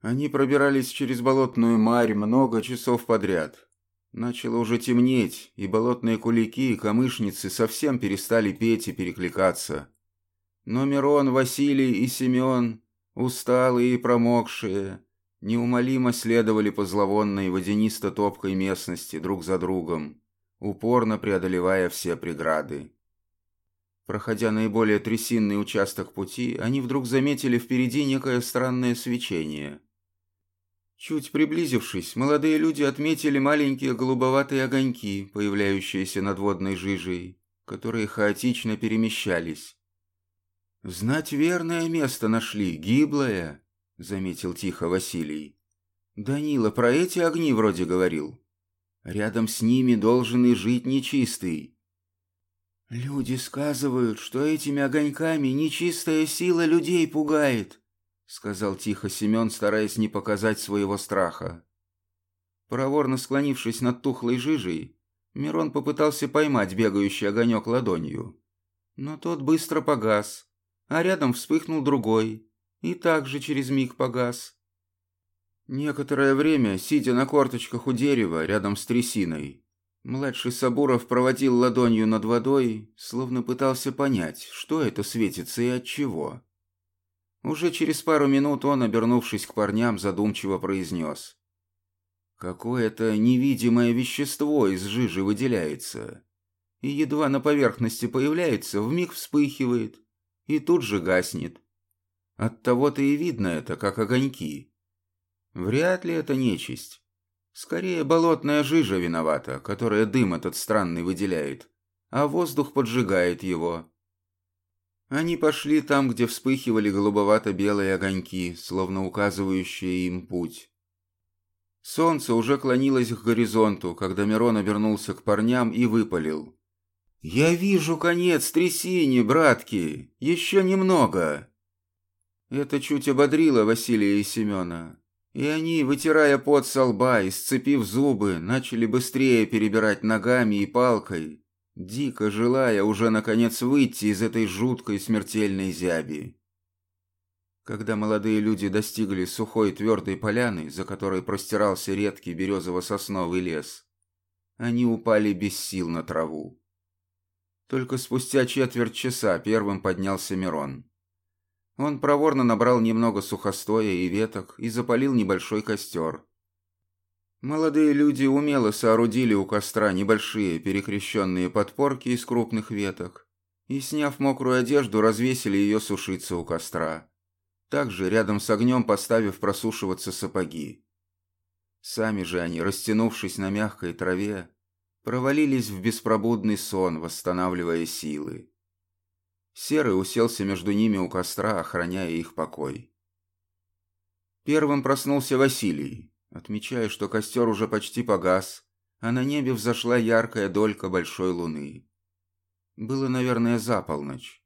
Они пробирались через болотную марь много часов подряд. Начало уже темнеть, и болотные кулики и камышницы совсем перестали петь и перекликаться. Но Мирон, Василий и Семен, усталые и промокшие, неумолимо следовали по зловонной водянисто-топкой местности друг за другом, упорно преодолевая все преграды. Проходя наиболее трясинный участок пути, они вдруг заметили впереди некое странное свечение. Чуть приблизившись, молодые люди отметили маленькие голубоватые огоньки, появляющиеся над водной жижей, которые хаотично перемещались. «Знать верное место нашли, гиблое», — заметил тихо Василий. «Данила про эти огни вроде говорил. Рядом с ними должен и жить нечистый». «Люди сказывают, что этими огоньками нечистая сила людей пугает», — сказал тихо Семен, стараясь не показать своего страха. Проворно склонившись над тухлой жижей, Мирон попытался поймать бегающий огонек ладонью. Но тот быстро погас, а рядом вспыхнул другой, и также через миг погас. Некоторое время, сидя на корточках у дерева рядом с трясиной, младший Сабуров проводил ладонью над водой, словно пытался понять, что это светится и от чего. Уже через пару минут он, обернувшись к парням, задумчиво произнес. Какое-то невидимое вещество из жижи выделяется. И едва на поверхности появляется, вмиг вспыхивает. И тут же гаснет. Оттого-то и видно это, как огоньки. Вряд ли это нечисть. Скорее, болотная жижа виновата, которая дым этот странный выделяет, а воздух поджигает его. Они пошли там, где вспыхивали голубовато-белые огоньки, словно указывающие им путь. Солнце уже клонилось к горизонту, когда Мирон обернулся к парням и выпалил. «Я вижу конец трясине, братки! Еще немного!» Это чуть ободрило Василия и Семена. И они, вытирая пот со лба и сцепив зубы, начали быстрее перебирать ногами и палкой, дико желая уже наконец выйти из этой жуткой смертельной зяби. Когда молодые люди достигли сухой твердой поляны, за которой простирался редкий березово-сосновый лес, они упали без сил на траву. Только спустя четверть часа первым поднялся Мирон. Он проворно набрал немного сухостоя и веток и запалил небольшой костер, Молодые люди умело соорудили у костра небольшие перекрещенные подпорки из крупных веток и, сняв мокрую одежду, развесили ее сушиться у костра. Также рядом с огнем поставив просушиваться сапоги. Сами же они, растянувшись на мягкой траве, провалились в беспробудный сон, восстанавливая силы. Серый уселся между ними у костра, охраняя их покой. Первым проснулся Василий, отмечая, что костер уже почти погас, а на небе взошла яркая долька большой луны. Было, наверное, за полночь.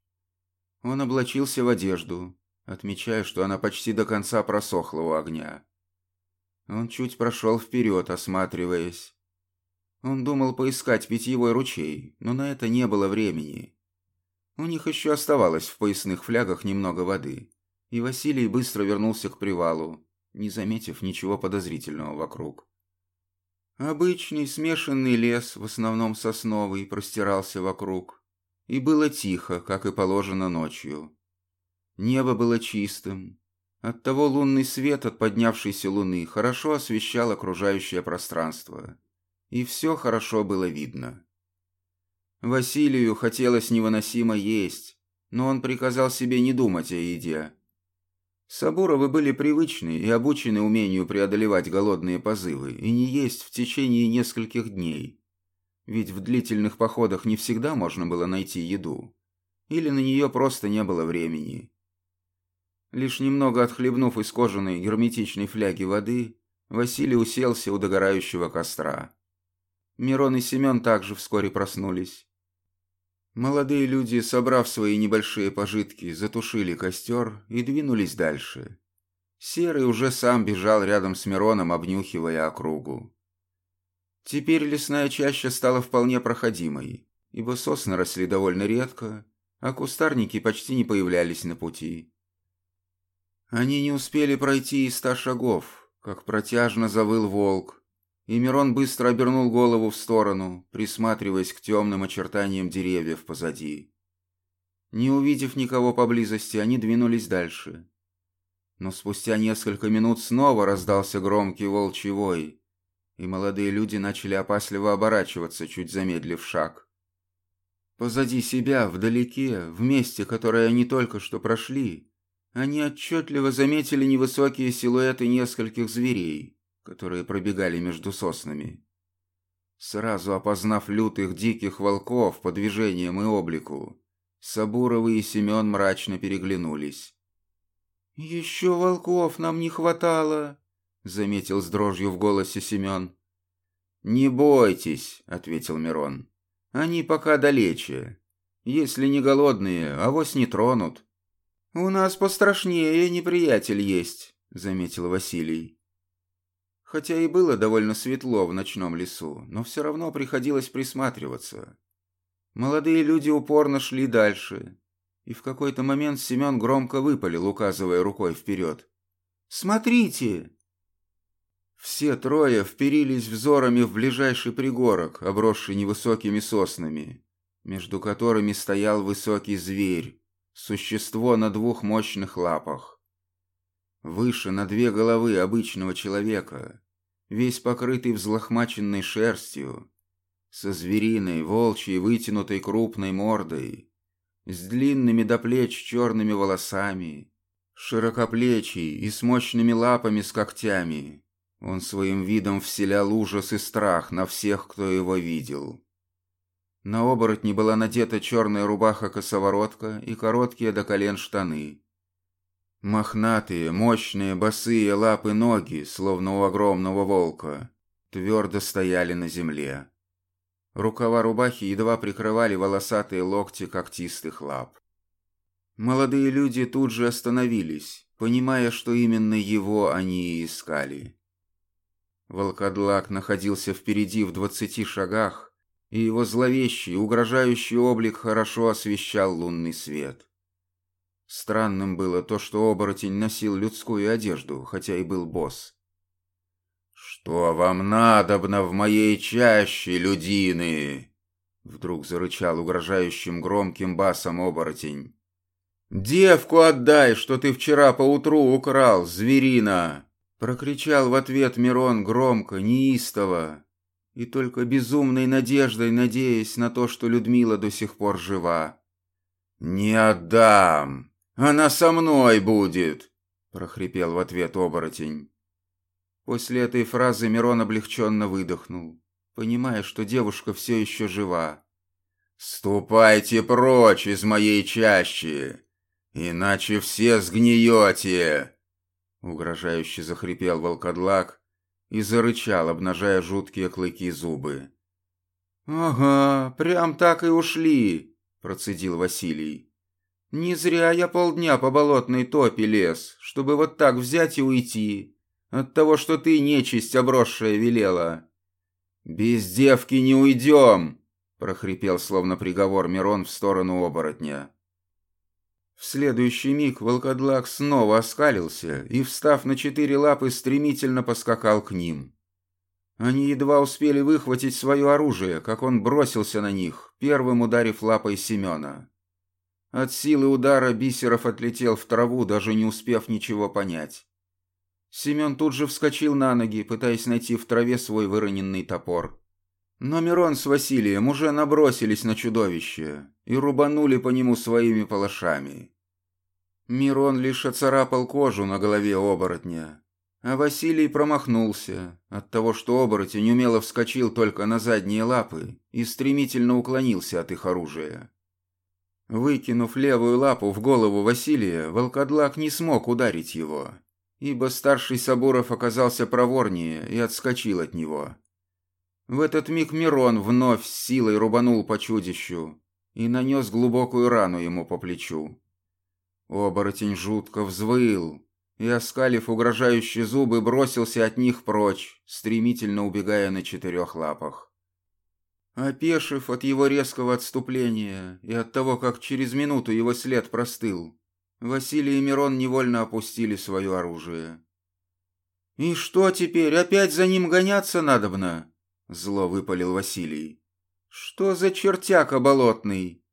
Он облачился в одежду, отмечая, что она почти до конца просохла у огня. Он чуть прошел вперед, осматриваясь. Он думал поискать питьевой ручей, но на это не было времени. У них еще оставалось в поясных флягах немного воды, и Василий быстро вернулся к привалу, не заметив ничего подозрительного вокруг. Обычный смешанный лес, в основном сосновый, простирался вокруг. И было тихо, как и положено ночью. Небо было чистым. Оттого лунный свет от поднявшейся луны хорошо освещал окружающее пространство. И все хорошо было видно. Василию хотелось невыносимо есть, но он приказал себе не думать о еде, Сабуровы были привычны и обучены умению преодолевать голодные позывы и не есть в течение нескольких дней. Ведь в длительных походах не всегда можно было найти еду. Или на нее просто не было времени. Лишь немного отхлебнув из кожаной герметичной фляги воды, Василий уселся у догорающего костра. Мирон и Семен также вскоре проснулись. Молодые люди, собрав свои небольшие пожитки, затушили костер и двинулись дальше. Серый уже сам бежал рядом с Мироном, обнюхивая округу. Теперь лесная чаща стала вполне проходимой, ибо сосны росли довольно редко, а кустарники почти не появлялись на пути. Они не успели пройти и ста шагов, как протяжно завыл волк, и Мирон быстро обернул голову в сторону, присматриваясь к темным очертаниям деревьев позади. Не увидев никого поблизости, они двинулись дальше. Но спустя несколько минут снова раздался громкий волчий вой, и молодые люди начали опасливо оборачиваться, чуть замедлив шаг. Позади себя, вдалеке, в месте, которое они только что прошли, они отчетливо заметили невысокие силуэты нескольких зверей, которые пробегали между соснами. Сразу опознав лютых диких волков по движениям и облику, Сабуровы и Семен мрачно переглянулись. «Еще волков нам не хватало», — заметил с дрожью в голосе Семен. «Не бойтесь», — ответил Мирон. «Они пока далече. Если не голодные, авось не тронут». «У нас пострашнее неприятель есть», — заметил Василий. Хотя и было довольно светло в ночном лесу, но все равно приходилось присматриваться. Молодые люди упорно шли дальше, и в какой-то момент Семен громко выпалил, указывая рукой вперед. «Смотрите!» Все трое вперились взорами в ближайший пригорок, обросший невысокими соснами, между которыми стоял высокий зверь, Существо на двух мощных лапах. Выше на две головы обычного человека, весь покрытый взлохмаченной шерстью, со звериной, волчьей, вытянутой крупной мордой, с длинными до плеч черными волосами, широкоплечий и с мощными лапами с когтями. Он своим видом вселял ужас и страх на всех, кто его видел. На оборотне была надета черная рубаха-косоворотка и короткие до колен штаны. Мохнатые, мощные, босые лапы ноги, словно у огромного волка, твердо стояли на земле. Рукава рубахи едва прикрывали волосатые локти когтистых лап. Молодые люди тут же остановились, понимая, что именно его они и искали. Волкодлак находился впереди в двадцати шагах, и его зловещий, угрожающий облик хорошо освещал лунный свет. Странным было то, что оборотень носил людскую одежду, хотя и был босс. «Что вам надобно в моей чаще, людины?» Вдруг зарычал угрожающим громким басом оборотень. «Девку отдай, что ты вчера поутру украл, зверина!» Прокричал в ответ Мирон громко, неистово, и только безумной надеждой надеясь на то, что Людмила до сих пор жива. «Не отдам! Она со мной будет!» — прохрипел в ответ оборотень. После этой фразы Мирон облегченно выдохнул, понимая, что девушка все еще жива. «Ступайте прочь из моей чащи, иначе все сгниете!» Угрожающе захрипел волкодлак, и зарычал, обнажая жуткие клыки зубы. «Ага, прям так и ушли», — процедил Василий. «Не зря я полдня по болотной топе лез, чтобы вот так взять и уйти, от того, что ты нечисть обросшая велела». «Без девки не уйдем!» — прохрипел словно приговор Мирон в сторону оборотня. В следующий миг волкодлак снова оскалился и, встав на четыре лапы, стремительно поскакал к ним. Они едва успели выхватить свое оружие, как он бросился на них, первым ударив лапой Семена. От силы удара Бисеров отлетел в траву, даже не успев ничего понять. Семен тут же вскочил на ноги, пытаясь найти в траве свой выроненный топор. Но Мирон с Василием уже набросились на чудовище и рубанули по нему своими палашами. Мирон лишь оцарапал кожу на голове оборотня, а Василий промахнулся от того, что оборотень умело вскочил только на задние лапы и стремительно уклонился от их оружия. Выкинув левую лапу в голову Василия, волкодлак не смог ударить его, ибо старший Сабуров оказался проворнее и отскочил от него. В этот миг Мирон вновь с силой рубанул по чудищу и нанес глубокую рану ему по плечу. Оборотень жутко взвыл и, оскалив угрожающие зубы, бросился от них прочь, стремительно убегая на четырех лапах. Опешив от его резкого отступления и от того, как через минуту его след простыл, Василий и Мирон невольно опустили свое оружие. «И что теперь, опять за ним гоняться надобно?» Зло выпалил Василий. «Что за чертяка болотный?»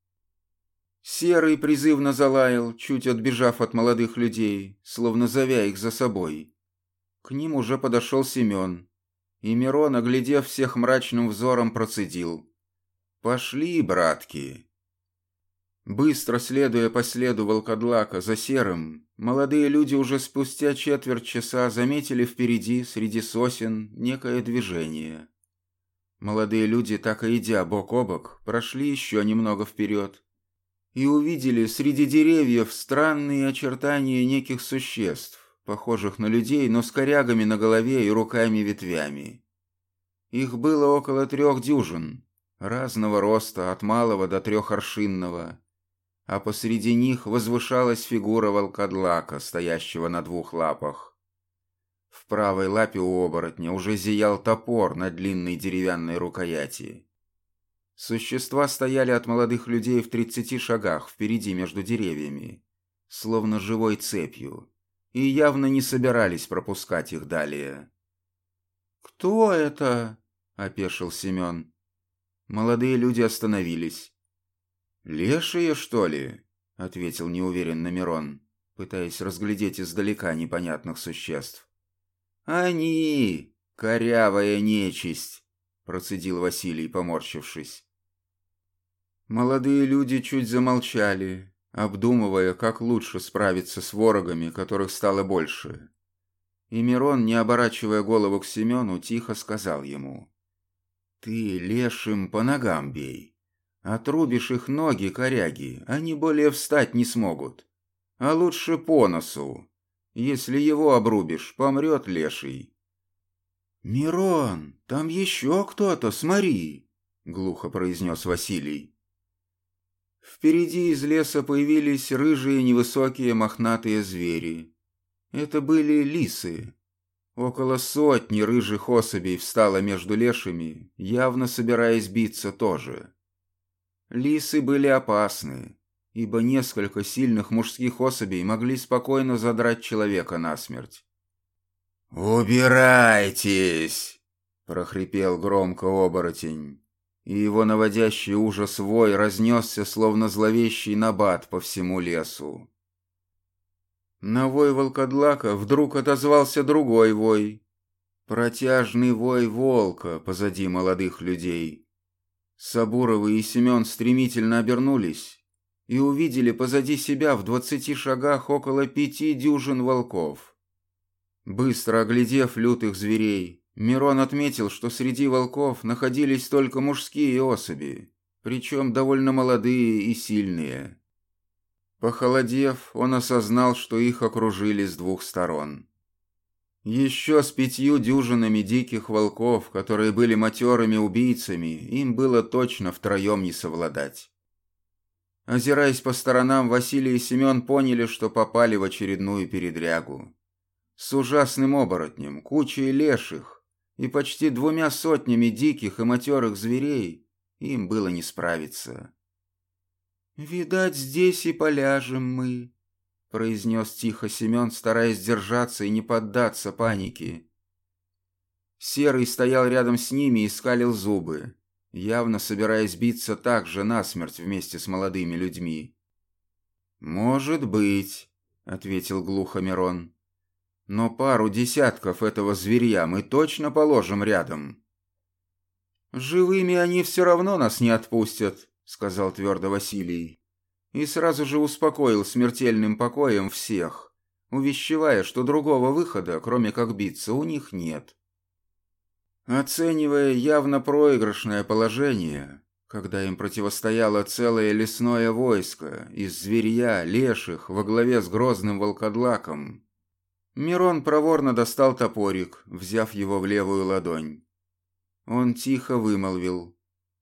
Серый призывно залаял, чуть отбежав от молодых людей, словно зовя их за собой. К ним уже подошел Семен, и Мирон, оглядев всех мрачным взором, процедил. «Пошли, братки!» Быстро следуя по следу волкодлака за серым, молодые люди уже спустя четверть часа заметили впереди, среди сосен, некое движение. Молодые люди, так и идя бок о бок, прошли еще немного вперед и увидели среди деревьев странные очертания неких существ, похожих на людей, но с корягами на голове и руками-ветвями. Их было около трех дюжин, разного роста, от малого до трехоршинного, а посреди них возвышалась фигура волкодлака, стоящего на двух лапах. В правой лапе у оборотня уже зиял топор на длинной деревянной рукояти. Существа стояли от молодых людей в тридцати шагах впереди между деревьями, словно живой цепью, и явно не собирались пропускать их далее. «Кто это?» — опешил Семен. Молодые люди остановились. «Лешие, что ли?» — ответил неуверенно Мирон, пытаясь разглядеть издалека непонятных существ. «Они! Корявая нечисть!» — процедил Василий, поморщившись. Молодые люди чуть замолчали, обдумывая, как лучше справиться с ворогами, которых стало больше. И Мирон, не оборачивая голову к Семену, тихо сказал ему. «Ты лешим по ногам бей. Отрубишь их ноги, коряги, они более встать не смогут. А лучше по носу. Если его обрубишь, помрет леший. «Мирон, там еще кто-то, смотри!» — глухо произнес Василий. Впереди из леса появились рыжие невысокие мохнатые звери. Это были лисы. Около сотни рыжих особей встало между лешими, явно собираясь биться тоже. Лисы были опасны, ибо несколько сильных мужских особей могли спокойно задрать человека насмерть. «Убирайтесь!» — прохрипел громко оборотень, и его наводящий ужас вой разнесся, словно зловещий набат по всему лесу. На вой волкодлака вдруг отозвался другой вой, протяжный вой волка позади молодых людей. Сабуровы и Семен стремительно обернулись и увидели позади себя в двадцати шагах около пяти дюжин волков. Быстро оглядев лютых зверей, Мирон отметил, что среди волков находились только мужские особи, причем довольно молодые и сильные. Похолодев, он осознал, что их окружили с двух сторон. Еще с пятью дюжинами диких волков, которые были матерыми убийцами, им было точно втроем не совладать. Озираясь по сторонам, Василий и Семен поняли, что попали в очередную передрягу. С ужасным оборотнем, кучей леших и почти двумя сотнями диких и матерых зверей им было не справиться. «Видать, здесь и поляжем мы», — произнес тихо Семен, стараясь держаться и не поддаться панике. Серый стоял рядом с ними и скалил зубы, явно собираясь биться так же насмерть вместе с молодыми людьми. «Может быть», — ответил глухо Мирон. «Но пару десятков этого зверья мы точно положим рядом». «Живыми они все равно нас не отпустят», — сказал твердо Василий и сразу же успокоил смертельным покоем всех, увещевая, что другого выхода, кроме как биться, у них нет. Оценивая явно проигрышное положение, когда им противостояло целое лесное войско из зверья, леших во главе с грозным волкодлаком, Мирон проворно достал топорик, взяв его в левую ладонь. Он тихо вымолвил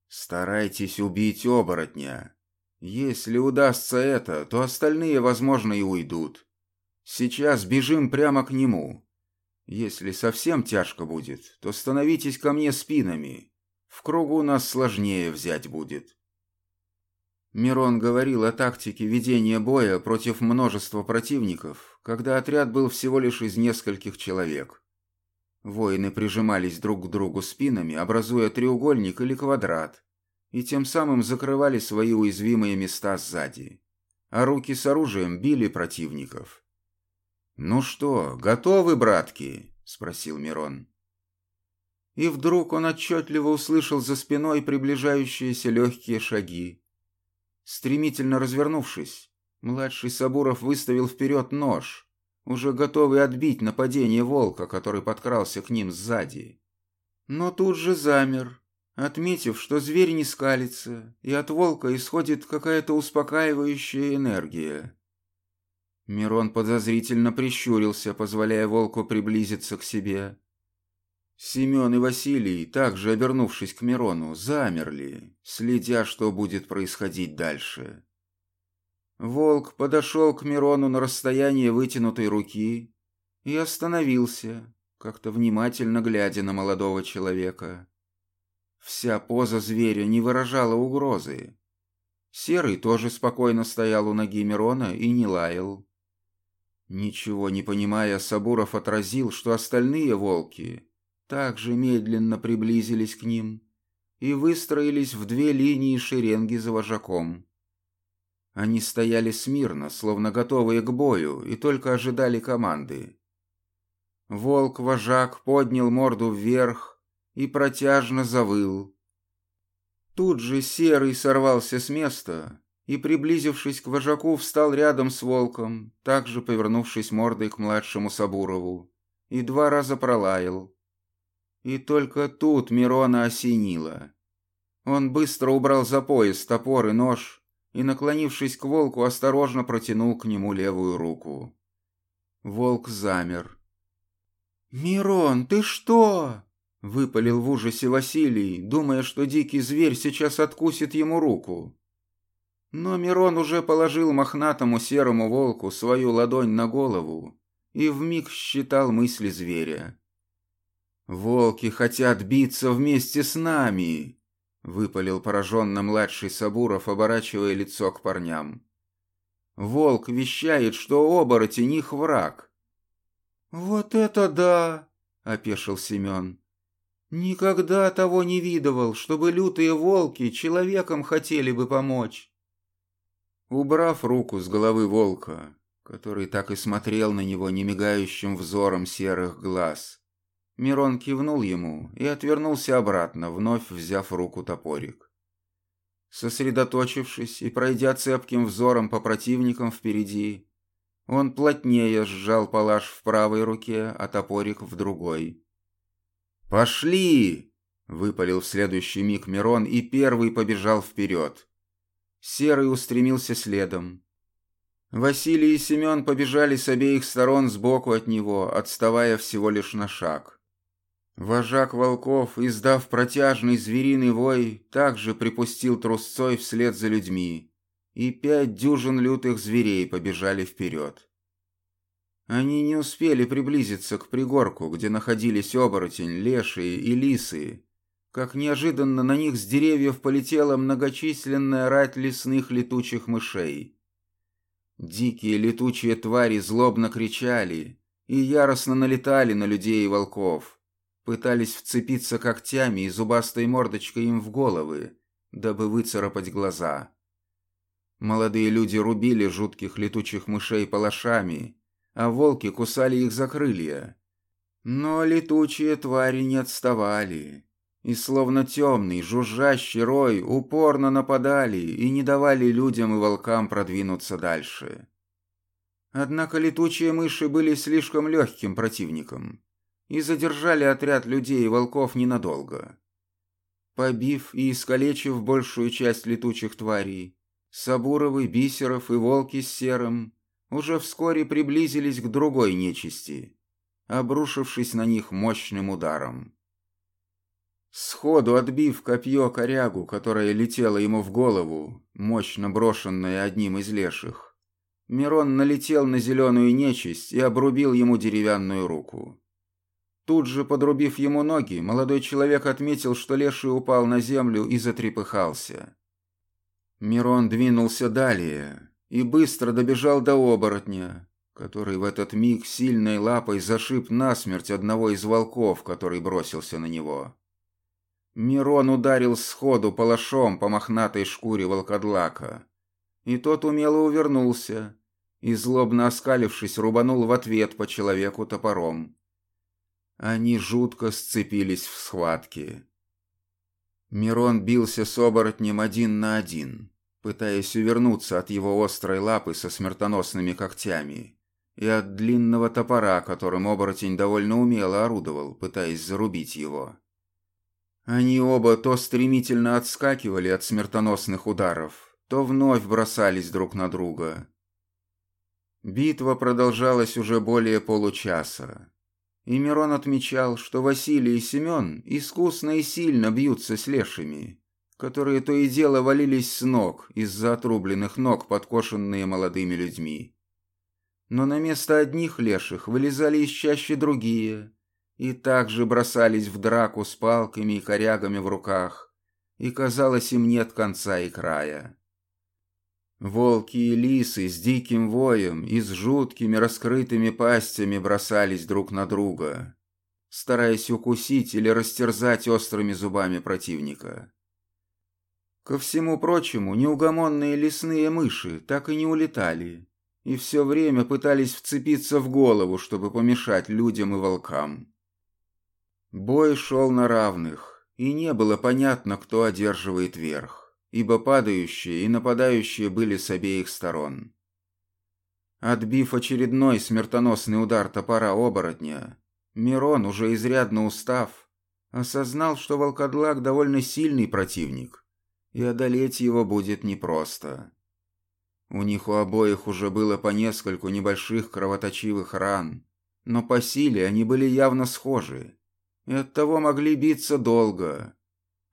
«Старайтесь убить оборотня, если удастся это, то остальные, возможно, и уйдут. Сейчас бежим прямо к нему. Если совсем тяжко будет, то становитесь ко мне спинами. В кругу нас сложнее взять будет. Мирон говорил о тактике ведения боя против множества противников, когда отряд был всего лишь из нескольких человек. Воины прижимались друг к другу спинами, образуя треугольник или квадрат, и тем самым закрывали свои уязвимые места сзади, а руки с оружием били противников. «Ну что, готовы, братки?» — спросил Мирон. И вдруг он отчетливо услышал за спиной приближающиеся легкие шаги. Стремительно развернувшись, младший Сабуров выставил вперед нож, уже готовый отбить нападение волка, который подкрался к ним сзади. Но тут же замер, отметив, что зверь не скалится, и от волка исходит какая-то успокаивающая энергия. Мирон подозрительно прищурился, позволяя волку приблизиться к себе. Семен и Василий, также обернувшись к Мирону, замерли, следя, что будет происходить дальше. Волк подошел к Мирону на расстояние вытянутой руки и остановился, как-то внимательно глядя на молодого человека. Вся поза зверя не выражала угрозы. Серый тоже спокойно стоял у ноги Мирона и не лаял. Ничего не понимая, Сабуров отразил, что остальные волки также медленно приблизились к ним и выстроились в две линии шеренги за вожаком. Они стояли смирно, словно готовые к бою, и только ожидали команды. Волк-вожак поднял морду вверх и протяжно завыл. Тут же Серый сорвался с места и, приблизившись к вожаку, встал рядом с волком, также повернувшись мордой к младшему Сабурову, и два раза пролаял. И только тут Мирона осенило. Он быстро убрал за пояс топор и нож и, наклонившись к волку, осторожно протянул к нему левую руку. Волк замер. «Мирон, ты что?» — выпалил в ужасе Василий, думая, что дикий зверь сейчас откусит ему руку. Но Мирон уже положил мохнатому серому волку свою ладонь на голову и вмиг считал мысли зверя. «Волки хотят биться вместе с нами!» Выпалил пораженно младший Сабуров, оборачивая лицо к парням. Волк вещает, что оборотень их враг. «Вот это да!» — опешил Семен. «Никогда того не видывал, чтобы лютые волки человеком хотели бы помочь». Убрав руку с головы волка, который так и смотрел на него немигающим взором серых глаз, Мирон кивнул ему и отвернулся обратно, вновь взяв руку топорик. Сосредоточившись и пройдя цепким взором по противникам впереди, он плотнее сжал палаш в правой руке, а топорик в другой. «Пошли!» — выпалил в следующий миг Мирон и первый побежал вперед. Серый устремился следом. Василий и Семен побежали с обеих сторон сбоку от него, отставая всего лишь на шаг. Вожак волков, издав протяжный звериный вой, также припустил трусцой вслед за людьми, и пять дюжин лютых зверей побежали вперед. Они не успели приблизиться к пригорку, где находились оборотень, лешие и лисы, как неожиданно на них с деревьев полетела многочисленная рать лесных летучих мышей. Дикие летучие твари злобно кричали и яростно налетали на людей и волков пытались вцепиться когтями и зубастой мордочкой им в головы, дабы выцарапать глаза. Молодые люди рубили жутких летучих мышей палашами, а волки кусали их за крылья. Но летучие твари не отставали, и словно темный, жужжащий рой упорно нападали и не давали людям и волкам продвинуться дальше. Однако летучие мыши были слишком легким противником и задержали отряд людей и волков ненадолго. Побив и искалечив большую часть летучих тварей, Сабуровы, Бисеров и волки с серым уже вскоре приблизились к другой нечисти, обрушившись на них мощным ударом. Сходу отбив копье корягу, которое летело ему в голову, мощно брошенное одним из леших, Мирон налетел на зеленую нечисть и обрубил ему деревянную руку. Тут же, подрубив ему ноги, молодой человек отметил, что леший упал на землю и затрепыхался. Мирон двинулся далее и быстро добежал до оборотня, который в этот миг сильной лапой зашиб насмерть одного из волков, который бросился на него. Мирон ударил сходу палашом по мохнатой шкуре волкодлака, и тот умело увернулся и, злобно оскалившись, рубанул в ответ по человеку топором. Они жутко сцепились в схватке. Мирон бился с оборотнем один на один, пытаясь увернуться от его острой лапы со смертоносными когтями и от длинного топора, которым оборотень довольно умело орудовал, пытаясь зарубить его. Они оба то стремительно отскакивали от смертоносных ударов, то вновь бросались друг на друга. Битва продолжалась уже более получаса. И Мирон отмечал, что Василий и Семен искусно и сильно бьются с лешими, которые то и дело валились с ног из-за отрубленных ног, подкошенные молодыми людьми. Но на место одних леших вылезали из чаще другие и также бросались в драку с палками и корягами в руках, и казалось им нет конца и края. Волки и лисы с диким воем и с жуткими раскрытыми пастями бросались друг на друга, стараясь укусить или растерзать острыми зубами противника. Ко всему прочему, неугомонные лесные мыши так и не улетали и все время пытались вцепиться в голову, чтобы помешать людям и волкам. Бой шел на равных, и не было понятно, кто одерживает верх ибо падающие и нападающие были с обеих сторон. Отбив очередной смертоносный удар топора оборотня, Мирон, уже изрядно устав, осознал, что волкодлак довольно сильный противник, и одолеть его будет непросто. У них у обоих уже было по нескольку небольших кровоточивых ран, но по силе они были явно схожи, и оттого могли биться долго,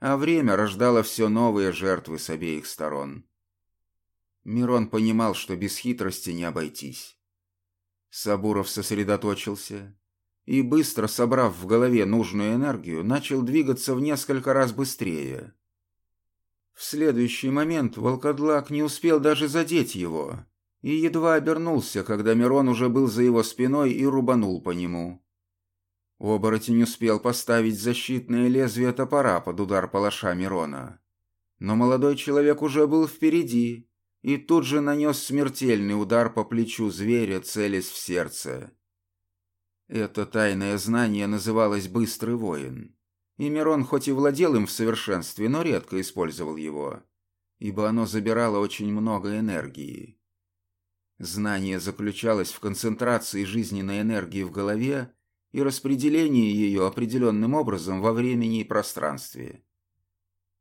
а время рождало все новые жертвы с обеих сторон. Мирон понимал, что без хитрости не обойтись. Сабуров сосредоточился и, быстро собрав в голове нужную энергию, начал двигаться в несколько раз быстрее. В следующий момент волкодлак не успел даже задеть его и едва обернулся, когда Мирон уже был за его спиной и рубанул по нему. Оборотень успел поставить защитное лезвие топора под удар палаша Мирона. Но молодой человек уже был впереди и тут же нанес смертельный удар по плечу зверя, целясь в сердце. Это тайное знание называлось «Быстрый воин». И Мирон хоть и владел им в совершенстве, но редко использовал его, ибо оно забирало очень много энергии. Знание заключалось в концентрации жизненной энергии в голове и распределение ее определенным образом во времени и пространстве.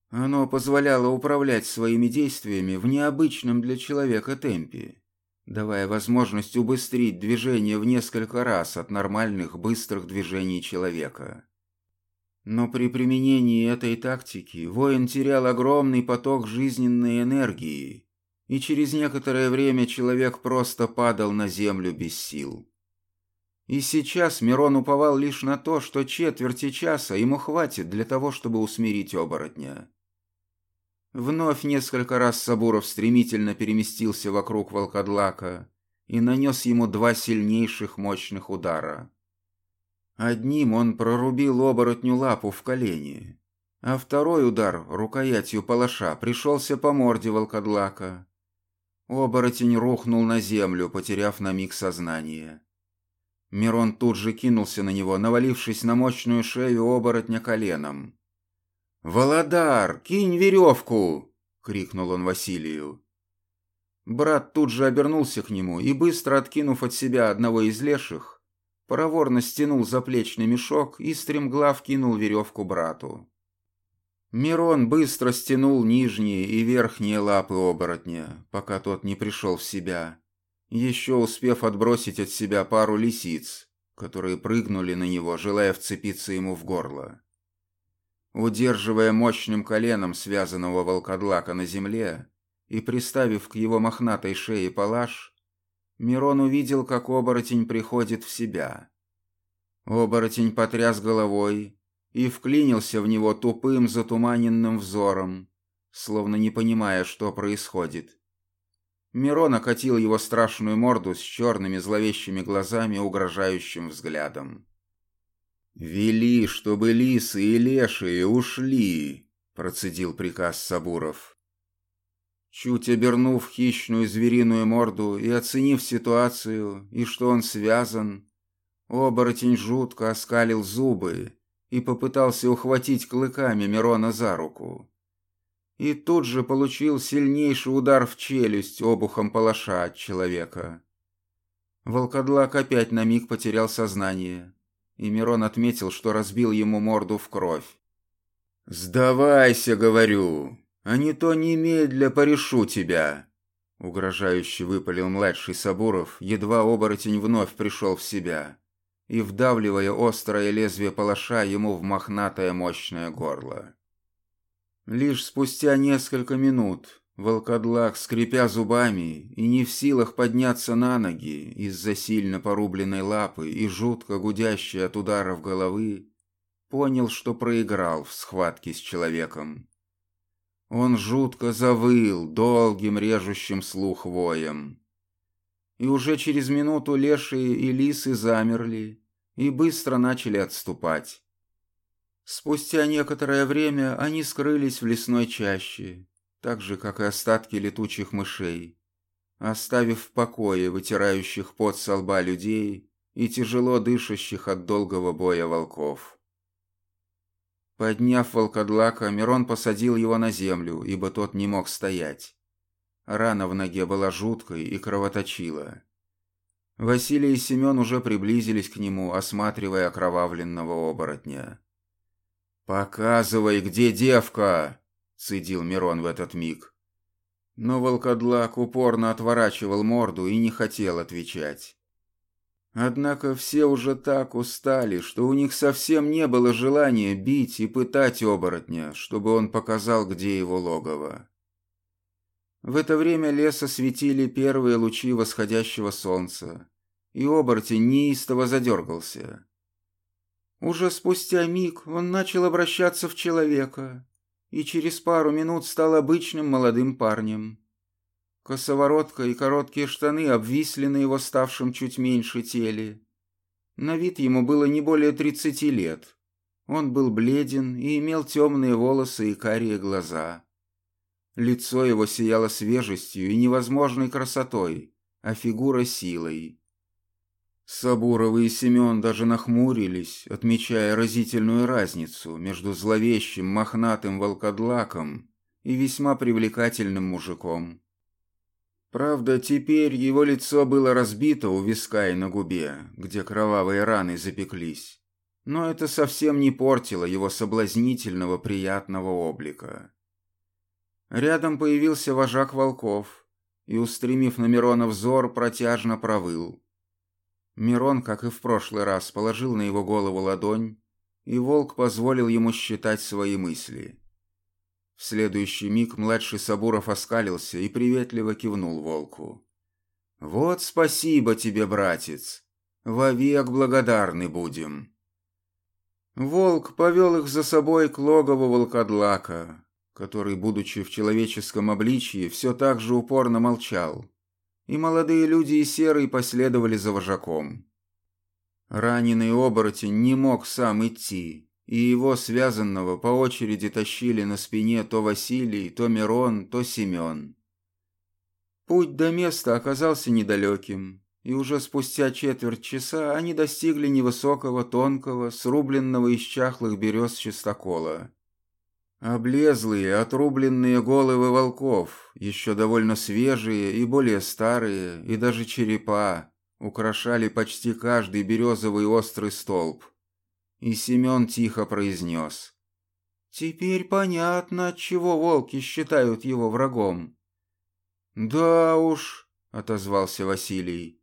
Оно позволяло управлять своими действиями в необычном для человека темпе, давая возможность убыстрить движение в несколько раз от нормальных быстрых движений человека. Но при применении этой тактики воин терял огромный поток жизненной энергии, и через некоторое время человек просто падал на землю без сил. И сейчас Мирон уповал лишь на то, что четверти часа ему хватит для того, чтобы усмирить оборотня. Вновь несколько раз Сабуров стремительно переместился вокруг волкодлака и нанес ему два сильнейших мощных удара. Одним он прорубил оборотню лапу в колени, а второй удар рукоятью палаша пришелся по морде волкодлака. Оборотень рухнул на землю, потеряв на миг сознание. Мирон тут же кинулся на него, навалившись на мощную шею оборотня коленом. «Володар, кинь веревку!» — крикнул он Василию. Брат тут же обернулся к нему и, быстро откинув от себя одного из леших, проворно стянул заплечный мешок и стремглав кинул веревку брату. Мирон быстро стянул нижние и верхние лапы оборотня, пока тот не пришел в себя еще успев отбросить от себя пару лисиц, которые прыгнули на него, желая вцепиться ему в горло. Удерживая мощным коленом связанного волкодлака на земле и приставив к его мохнатой шее палаш, Мирон увидел, как оборотень приходит в себя. Оборотень потряс головой и вклинился в него тупым затуманенным взором, словно не понимая, что происходит. Мирон окатил его страшную морду с черными зловещими глазами угрожающим взглядом. «Вели, чтобы лисы и лешие ушли!» — процедил приказ Сабуров. Чуть обернув хищную звериную морду и оценив ситуацию, и что он связан, оборотень жутко оскалил зубы и попытался ухватить клыками Мирона за руку. И тут же получил сильнейший удар в челюсть обухом палаша от человека. Волкодлак опять на миг потерял сознание, и Мирон отметил, что разбил ему морду в кровь. «Сдавайся, говорю, а не то немедля порешу тебя!» Угрожающе выпалил младший Сабуров, едва оборотень вновь пришел в себя и вдавливая острое лезвие палаша ему в мохнатое мощное горло. Лишь спустя несколько минут волкодлак, скрипя зубами и не в силах подняться на ноги из-за сильно порубленной лапы и жутко гудящей от ударов головы, понял, что проиграл в схватке с человеком. Он жутко завыл долгим режущим слух воем. И уже через минуту лешие и лисы замерли, и быстро начали отступать. Спустя некоторое время они скрылись в лесной чаще, так же, как и остатки летучих мышей, оставив в покое вытирающих пот со лба людей и тяжело дышащих от долгого боя волков. Подняв волкодлака, Мирон посадил его на землю, ибо тот не мог стоять. Рана в ноге была жуткой и кровоточила. Василий и Семен уже приблизились к нему, осматривая окровавленного оборотня. «Показывай, где девка!» — цедил Мирон в этот миг. Но волкодлак упорно отворачивал морду и не хотел отвечать. Однако все уже так устали, что у них совсем не было желания бить и пытать оборотня, чтобы он показал, где его логово. В это время лес осветили первые лучи восходящего солнца, и оборотень неистово задергался. Уже спустя миг он начал обращаться в человека и через пару минут стал обычным молодым парнем. Косоворотка и короткие штаны обвисли на его ставшем чуть меньше теле. На вид ему было не более тридцати лет. Он был бледен и имел темные волосы и карие глаза. Лицо его сияло свежестью и невозможной красотой, а фигура силой. Сабурова и Семен даже нахмурились, отмечая разительную разницу между зловещим мохнатым волкодлаком и весьма привлекательным мужиком. Правда, теперь его лицо было разбито у виска и на губе, где кровавые раны запеклись. Но это совсем не портило его соблазнительного приятного облика. Рядом появился вожак волков и, устремив на Мирона взор, протяжно провыл. Мирон, как и в прошлый раз, положил на его голову ладонь, и волк позволил ему считать свои мысли. В следующий миг младший Сабуров оскалился и приветливо кивнул волку. «Вот спасибо тебе, братец! Вовек благодарны будем!» Волк повел их за собой к логову волкодлака, который, будучи в человеческом обличье, все так же упорно молчал, и молодые люди и серый последовали за вожаком. Раненый оборотень не мог сам идти, и его связанного по очереди тащили на спине то Василий, то Мирон, то Семен. Путь до места оказался недалеким, и уже спустя четверть часа они достигли невысокого, тонкого, срубленного из чахлых берез чистокола. Облезлые, отрубленные головы волков, еще довольно свежие и более старые, и даже черепа, украшали почти каждый березовый острый столб. И Семен тихо произнес. «Теперь понятно, отчего волки считают его врагом». «Да уж», — отозвался Василий.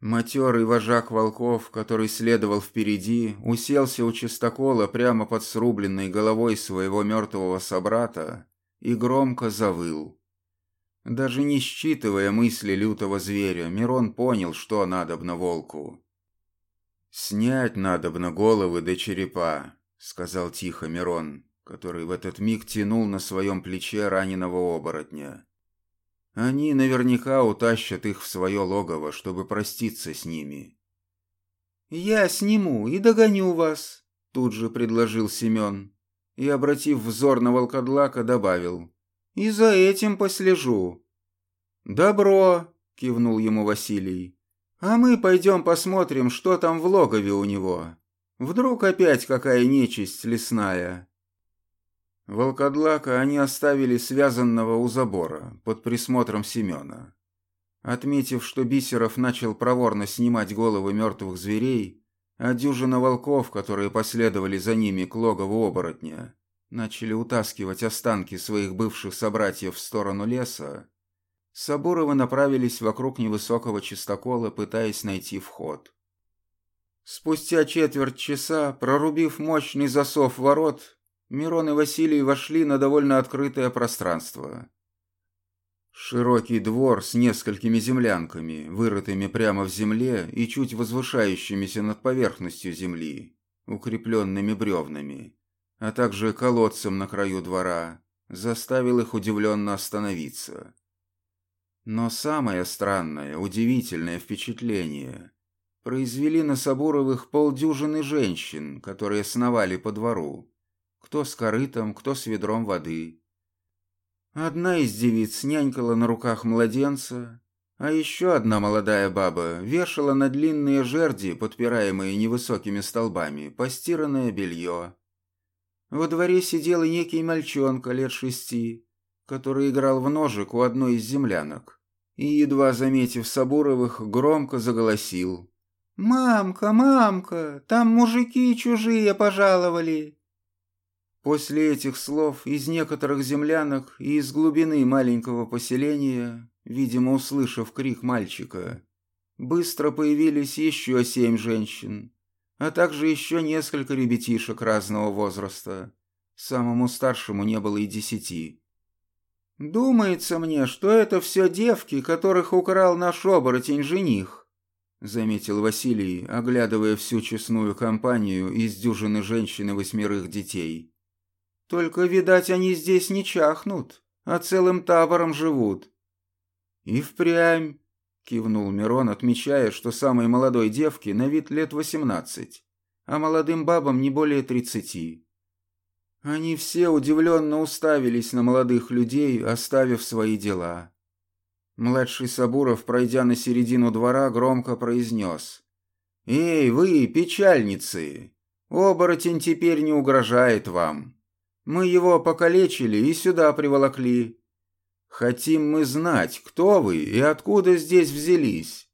Матерый вожак волков, который следовал впереди, уселся у чистокола прямо под срубленной головой своего мертвого собрата и громко завыл. Даже не считывая мысли лютого зверя, Мирон понял, что надобно волку. «Снять надобно головы до черепа», — сказал тихо Мирон, который в этот миг тянул на своем плече раненого оборотня. Они наверняка утащат их в свое логово, чтобы проститься с ними. «Я сниму и догоню вас», — тут же предложил Семен. И, обратив взор на волкодлака, добавил. «И за этим послежу». «Добро», — кивнул ему Василий. «А мы пойдем посмотрим, что там в логове у него. Вдруг опять какая нечисть лесная». Волкодлака они оставили связанного у забора, под присмотром Семена. Отметив, что Бисеров начал проворно снимать головы мертвых зверей, а дюжина волков, которые последовали за ними к логову оборотня, начали утаскивать останки своих бывших собратьев в сторону леса, Сабуровы направились вокруг невысокого чистокола, пытаясь найти вход. Спустя четверть часа, прорубив мощный засов ворот, Мирон и Василий вошли на довольно открытое пространство. Широкий двор с несколькими землянками, вырытыми прямо в земле и чуть возвышающимися над поверхностью земли, укрепленными бревнами, а также колодцем на краю двора, заставил их удивленно остановиться. Но самое странное, удивительное впечатление произвели на Сабуровых полдюжины женщин, которые сновали по двору, кто с корытом, кто с ведром воды. Одна из девиц нянькала на руках младенца, а еще одна молодая баба вешала на длинные жерди, подпираемые невысокими столбами, постиранное белье. Во дворе сидел некий мальчонка лет шести, который играл в ножик у одной из землянок и, едва заметив Сабуровых, громко заголосил. «Мамка, мамка, там мужики чужие пожаловали!» После этих слов из некоторых землянок и из глубины маленького поселения, видимо, услышав крик мальчика, быстро появились еще семь женщин, а также еще несколько ребятишек разного возраста. Самому старшему не было и десяти. «Думается мне, что это все девки, которых украл наш оборотень-жених», заметил Василий, оглядывая всю честную компанию из дюжины женщин и восьмерых детей. Только, видать, они здесь не чахнут, а целым табором живут. И впрямь, кивнул Мирон, отмечая, что самой молодой девке на вид лет восемнадцать, а молодым бабам не более тридцати. Они все удивленно уставились на молодых людей, оставив свои дела. Младший Сабуров, пройдя на середину двора, громко произнес. «Эй, вы, печальницы! Оборотень теперь не угрожает вам. Мы его покалечили и сюда приволокли. Хотим мы знать, кто вы и откуда здесь взялись.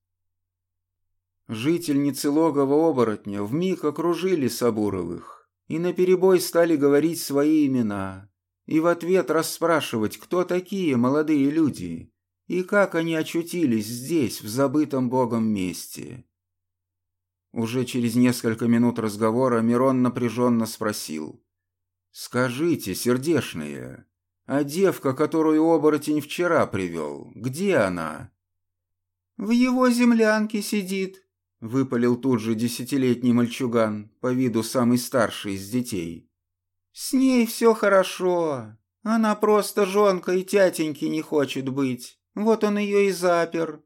Жительницы логова оборотня вмиг окружили Сабуровых и наперебой стали говорить свои имена и в ответ расспрашивать, кто такие молодые люди и как они очутились здесь, в забытом Богом месте. Уже через несколько минут разговора Мирон напряженно спросил. «Скажите, сердешные, а девка, которую оборотень вчера привел, где она?» «В его землянке сидит», — выпалил тут же десятилетний мальчуган, по виду самый старший из детей. «С ней все хорошо. Она просто жонка и тятеньки не хочет быть. Вот он ее и запер».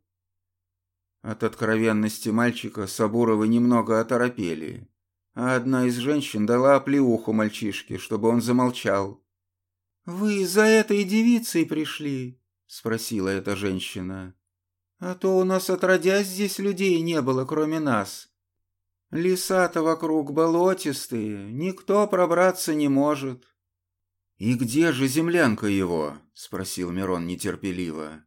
От откровенности мальчика Сабуровы немного оторопели а одна из женщин дала оплеуху мальчишке, чтобы он замолчал. «Вы за этой девицей пришли?» — спросила эта женщина. «А то у нас отродясь здесь людей не было, кроме нас. Леса-то вокруг болотистые, никто пробраться не может». «И где же землянка его?» — спросил Мирон нетерпеливо.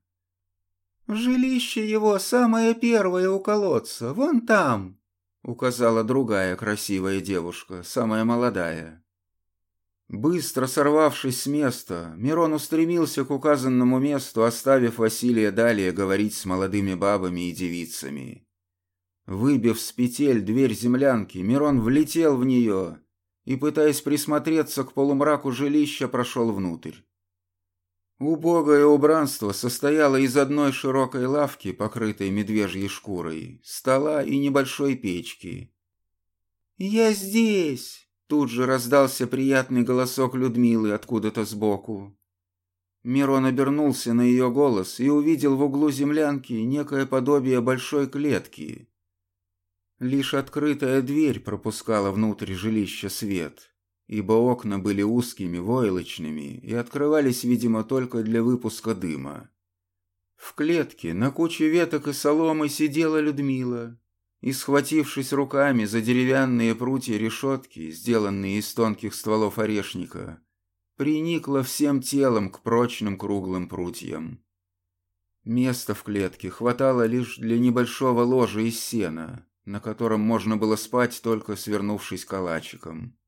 «Жилище его самое первое у колодца, вон там», указала другая красивая девушка, самая молодая. Быстро сорвавшись с места, Мирон устремился к указанному месту, оставив Василия далее говорить с молодыми бабами и девицами. Выбив с петель дверь землянки, Мирон влетел в нее и, пытаясь присмотреться к полумраку жилища, прошел внутрь. Убогое убранство состояло из одной широкой лавки, покрытой медвежьей шкурой, стола и небольшой печки. «Я здесь!» — Тут же раздался приятный голосок Людмилы откуда-то сбоку. Мирон обернулся на ее голос и увидел в углу землянки некое подобие большой клетки. Лишь открытая дверь пропускала внутрь жилища свет, ибо окна были узкими, войлочными и открывались, видимо, только для выпуска дыма. В клетке на куче веток и соломы сидела Людмила, и, схватившись руками за деревянные прутья решетки, сделанные из тонких стволов орешника, приникла всем телом к прочным круглым прутьям. Места в клетке хватало лишь для небольшого ложа из сена, на котором можно было спать, только свернувшись калачиком.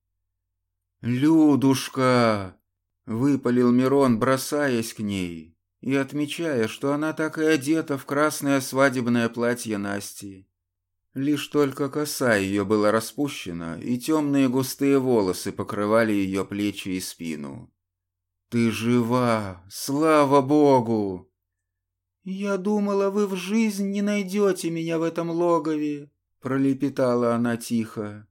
«Людушка!» — выпалил Мирон, бросаясь к ней и отмечая, что она так и одета в красное свадебное платье Насти Лишь только коса ее была распущена, и темные густые волосы покрывали ее плечи и спину. «Ты жива! Слава Богу!» «Я думала, вы в жизнь не найдете меня в этом логове», — пролепетала она тихо.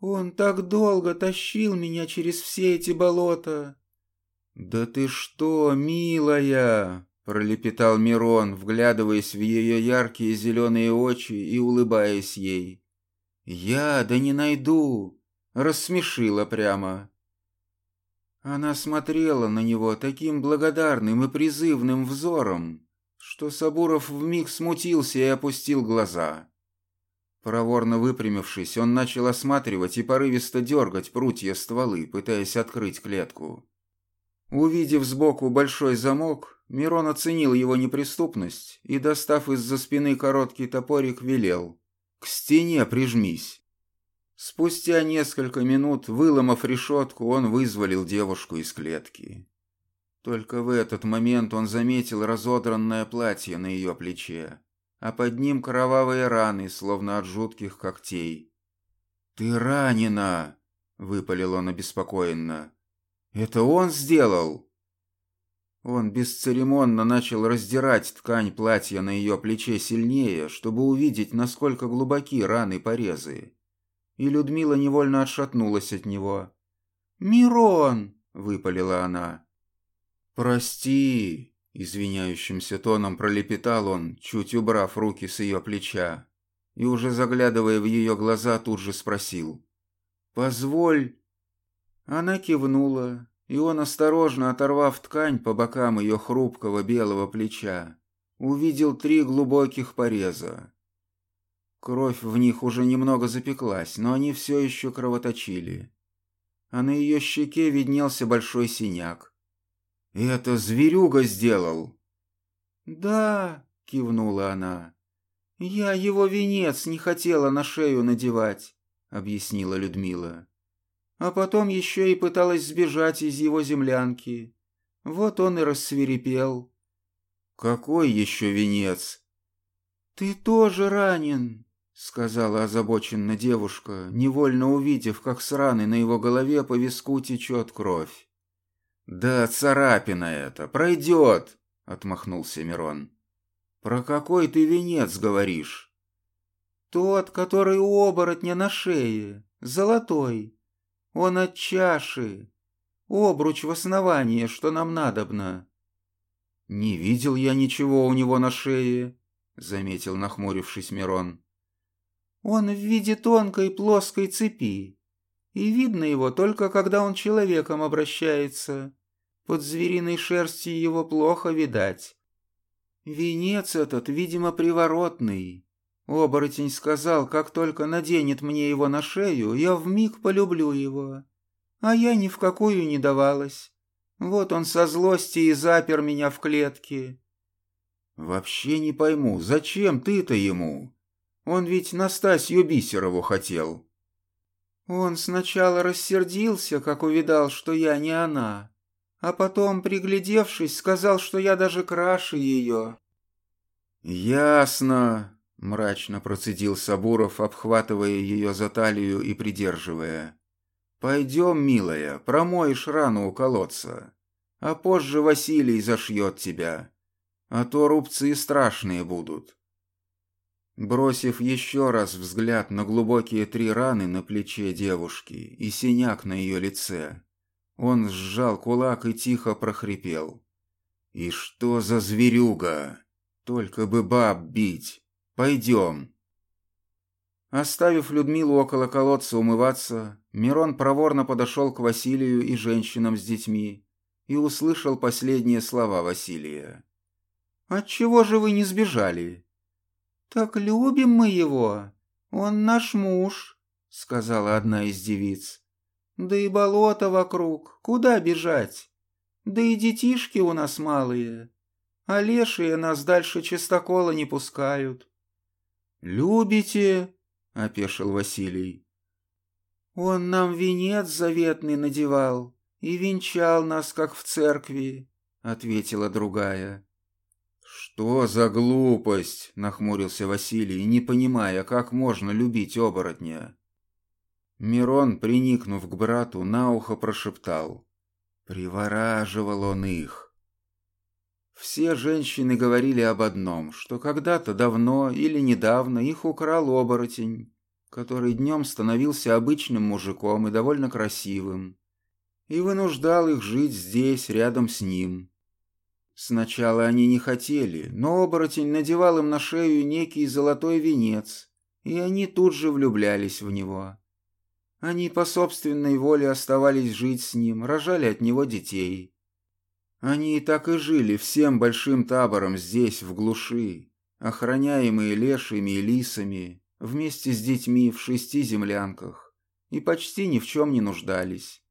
«Он так долго тащил меня через все эти болота». «Да ты что, милая!» пролепетал Мирон, вглядываясь в ее яркие зеленые очи и улыбаясь ей. «Я да не найду!» — рассмешила прямо. Она смотрела на него таким благодарным и призывным взором, что Сабуров вмиг смутился и опустил глаза. Проворно выпрямившись, он начал осматривать и порывисто дергать прутья стволы, пытаясь открыть клетку. Увидев сбоку большой замок, Мирон оценил его неприступность и, достав из-за спины короткий топорик, велел. «К стене прижмись». Спустя несколько минут, выломав решетку, он вызволил девушку из клетки. Только в этот момент он заметил разодранное платье на ее плече, а под ним кровавые раны, словно от жутких когтей. «Ты ранена!» — выпалил он обеспокоенно. «Это он сделал?» Он бесцеремонно начал раздирать ткань платья на ее плече сильнее, чтобы увидеть, насколько глубоки раны порезы. И Людмила невольно отшатнулась от него. «Мирон!» — выпалила она. «Прости!» — извиняющимся тоном пролепетал он, чуть убрав руки с ее плеча, и уже заглядывая в ее глаза, тут же спросил. «Позволь...» Она кивнула, и он, осторожно оторвав ткань по бокам ее хрупкого белого плеча, увидел три глубоких пореза. Кровь в них уже немного запеклась, но они все еще кровоточили. А на ее щеке виднелся большой синяк. «Это зверюга сделал!» «Да», — кивнула она. «Я его венец не хотела на шею надевать», — объяснила Людмила а потом еще и пыталась сбежать из его землянки. Вот он и рассверепел. «Какой еще венец?» «Ты тоже ранен», — сказала озабоченно девушка, невольно увидев, как с раны на его голове по виску течет кровь. «Да царапина это, пройдет», — отмахнулся Мирон. «Про какой ты венец говоришь?» «Тот, который у оборотня на шее, золотой», он от чаши. Обруч в основании, что нам надобно. Не видел я ничего у него на шее, заметил нахмурившись Мирон. Он в виде тонкой плоской цепи, и видно его только когда он человеком обращается. Под звериной шерстью его плохо видать. Венец этот, видимо, приворотный, Оборотень сказал, как только наденет мне его на шею, я вмиг полюблю его. А я ни в какую не давалась. Вот он со злости и запер меня в клетке. Вообще не пойму, зачем ты-то ему? Он ведь Настасью Бисерову хотел. Он сначала рассердился, как увидал, что я не она, а потом, приглядевшись, сказал, что я даже краше ее. «Ясно», Мрачно процедил Сабуров, обхватывая ее за талию и придерживая. «Пойдем, милая, промоешь рану у колодца, а позже Василий зашьет тебя, а то рубцы страшные будут». Бросив еще раз взгляд на глубокие три раны на плече девушки и синяк на ее лице, он сжал кулак и тихо прохрипел. «И что за зверюга? Только бы баб бить! Пойдем!» Оставив Людмилу около колодца умываться, Мирон проворно подошел к Василию и женщинам с детьми и услышал последние слова Василия. «Отчего же вы не сбежали?» «Так любим мы его. Он наш муж», — сказала одна из девиц. «Да и болото вокруг. Куда бежать? Да и детишки у нас малые. А лешие нас дальше чистокола не пускают». «Любите?» — опешил Василий. «Он нам венец заветный надевал и венчал нас, как в церкви», — ответила другая. «Что за глупость?» — нахмурился Василий, не понимая, как можно любить оборотня. Мирон, приникнув к брату, на ухо прошептал. Привораживал он их. Все женщины говорили об одном, что когда-то давно или недавно их украл оборотень, который днем становился обычным мужиком и довольно красивым, и вынуждал их жить здесь, рядом с ним. Сначала они не хотели, но оборотень надевал им на шею некий золотой венец, и они тут же влюблялись в него. Они по собственной воле оставались жить с ним, рожали от него детей. Они и так и жили всем большим табором здесь, в глуши, охраняемые лешими и лисами, вместе с детьми в шести землянках, и почти ни в чем не нуждались.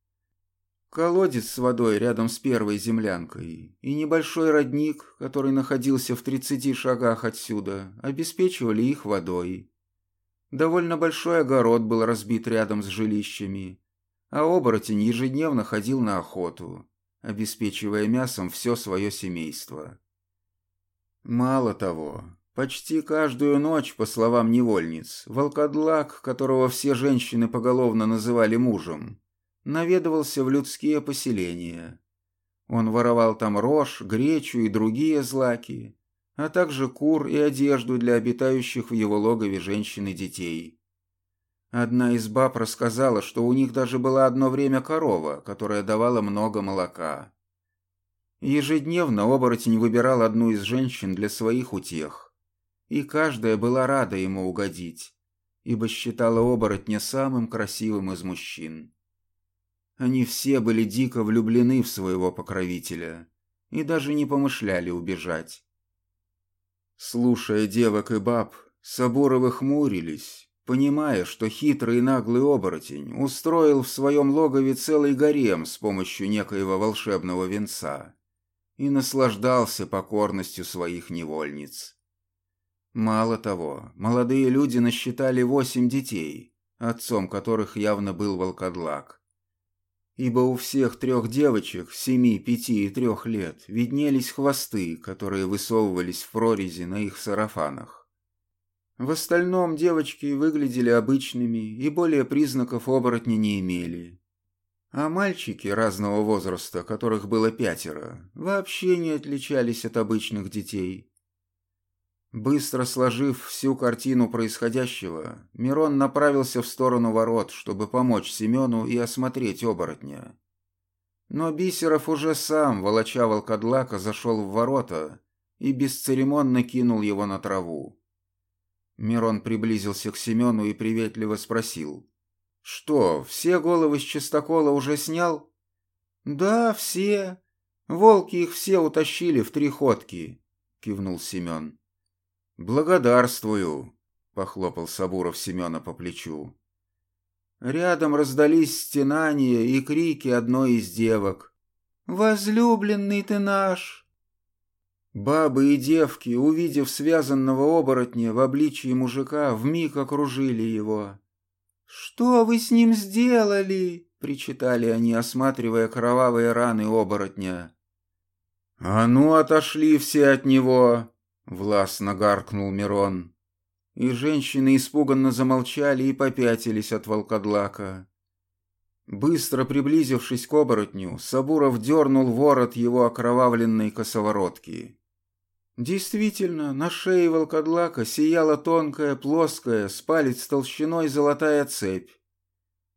Колодец с водой рядом с первой землянкой и небольшой родник, который находился в тридцати шагах отсюда, обеспечивали их водой. Довольно большой огород был разбит рядом с жилищами, а оборотень ежедневно ходил на охоту обеспечивая мясом все свое семейство. Мало того, почти каждую ночь, по словам невольниц, волкодлак, которого все женщины поголовно называли мужем, наведывался в людские поселения. Он воровал там рожь, гречу и другие злаки, а также кур и одежду для обитающих в его логове женщин и детей. Одна из баб рассказала, что у них даже была одно время корова, которая давала много молока. Ежедневно оборотень выбирал одну из женщин для своих утех, и каждая была рада ему угодить, ибо считала оборотня самым красивым из мужчин. Они все были дико влюблены в своего покровителя и даже не помышляли убежать. Слушая девок и баб, Соборовы хмурились, понимая, что хитрый и наглый оборотень устроил в своем логове целый гарем с помощью некоего волшебного венца и наслаждался покорностью своих невольниц. Мало того, молодые люди насчитали восемь детей, отцом которых явно был волкодлак. Ибо у всех трех девочек, семи, пяти и трех лет, виднелись хвосты, которые высовывались в прорези на их сарафанах. В остальном девочки выглядели обычными и более признаков оборотня не имели. А мальчики разного возраста, которых было пятеро, вообще не отличались от обычных детей. Быстро сложив всю картину происходящего, Мирон направился в сторону ворот, чтобы помочь Семену и осмотреть оборотня. Но Бисеров уже сам, волоча волкодлака, зашел в ворота и бесцеремонно кинул его на траву. Мирон приблизился к Семену и приветливо спросил. «Что, все головы с чистокола уже снял?» «Да, все. Волки их все утащили в три ходки», — кивнул Семен. «Благодарствую», — похлопал Сабуров Семена по плечу. Рядом раздались стенания и крики одной из девок. «Возлюбленный ты наш! Бабы и девки, увидев связанного оборотня в обличии мужика, вмиг окружили его. «Что вы с ним сделали?» — причитали они, осматривая кровавые раны оборотня. «А ну, отошли все от него!» — властно гаркнул Мирон. И женщины испуганно замолчали и попятились от волкодлака. Быстро приблизившись к оборотню, Сабуров дернул ворот его окровавленной косоворотки. Действительно, на шее волкодлака сияла тонкая, плоская, с палец толщиной золотая цепь.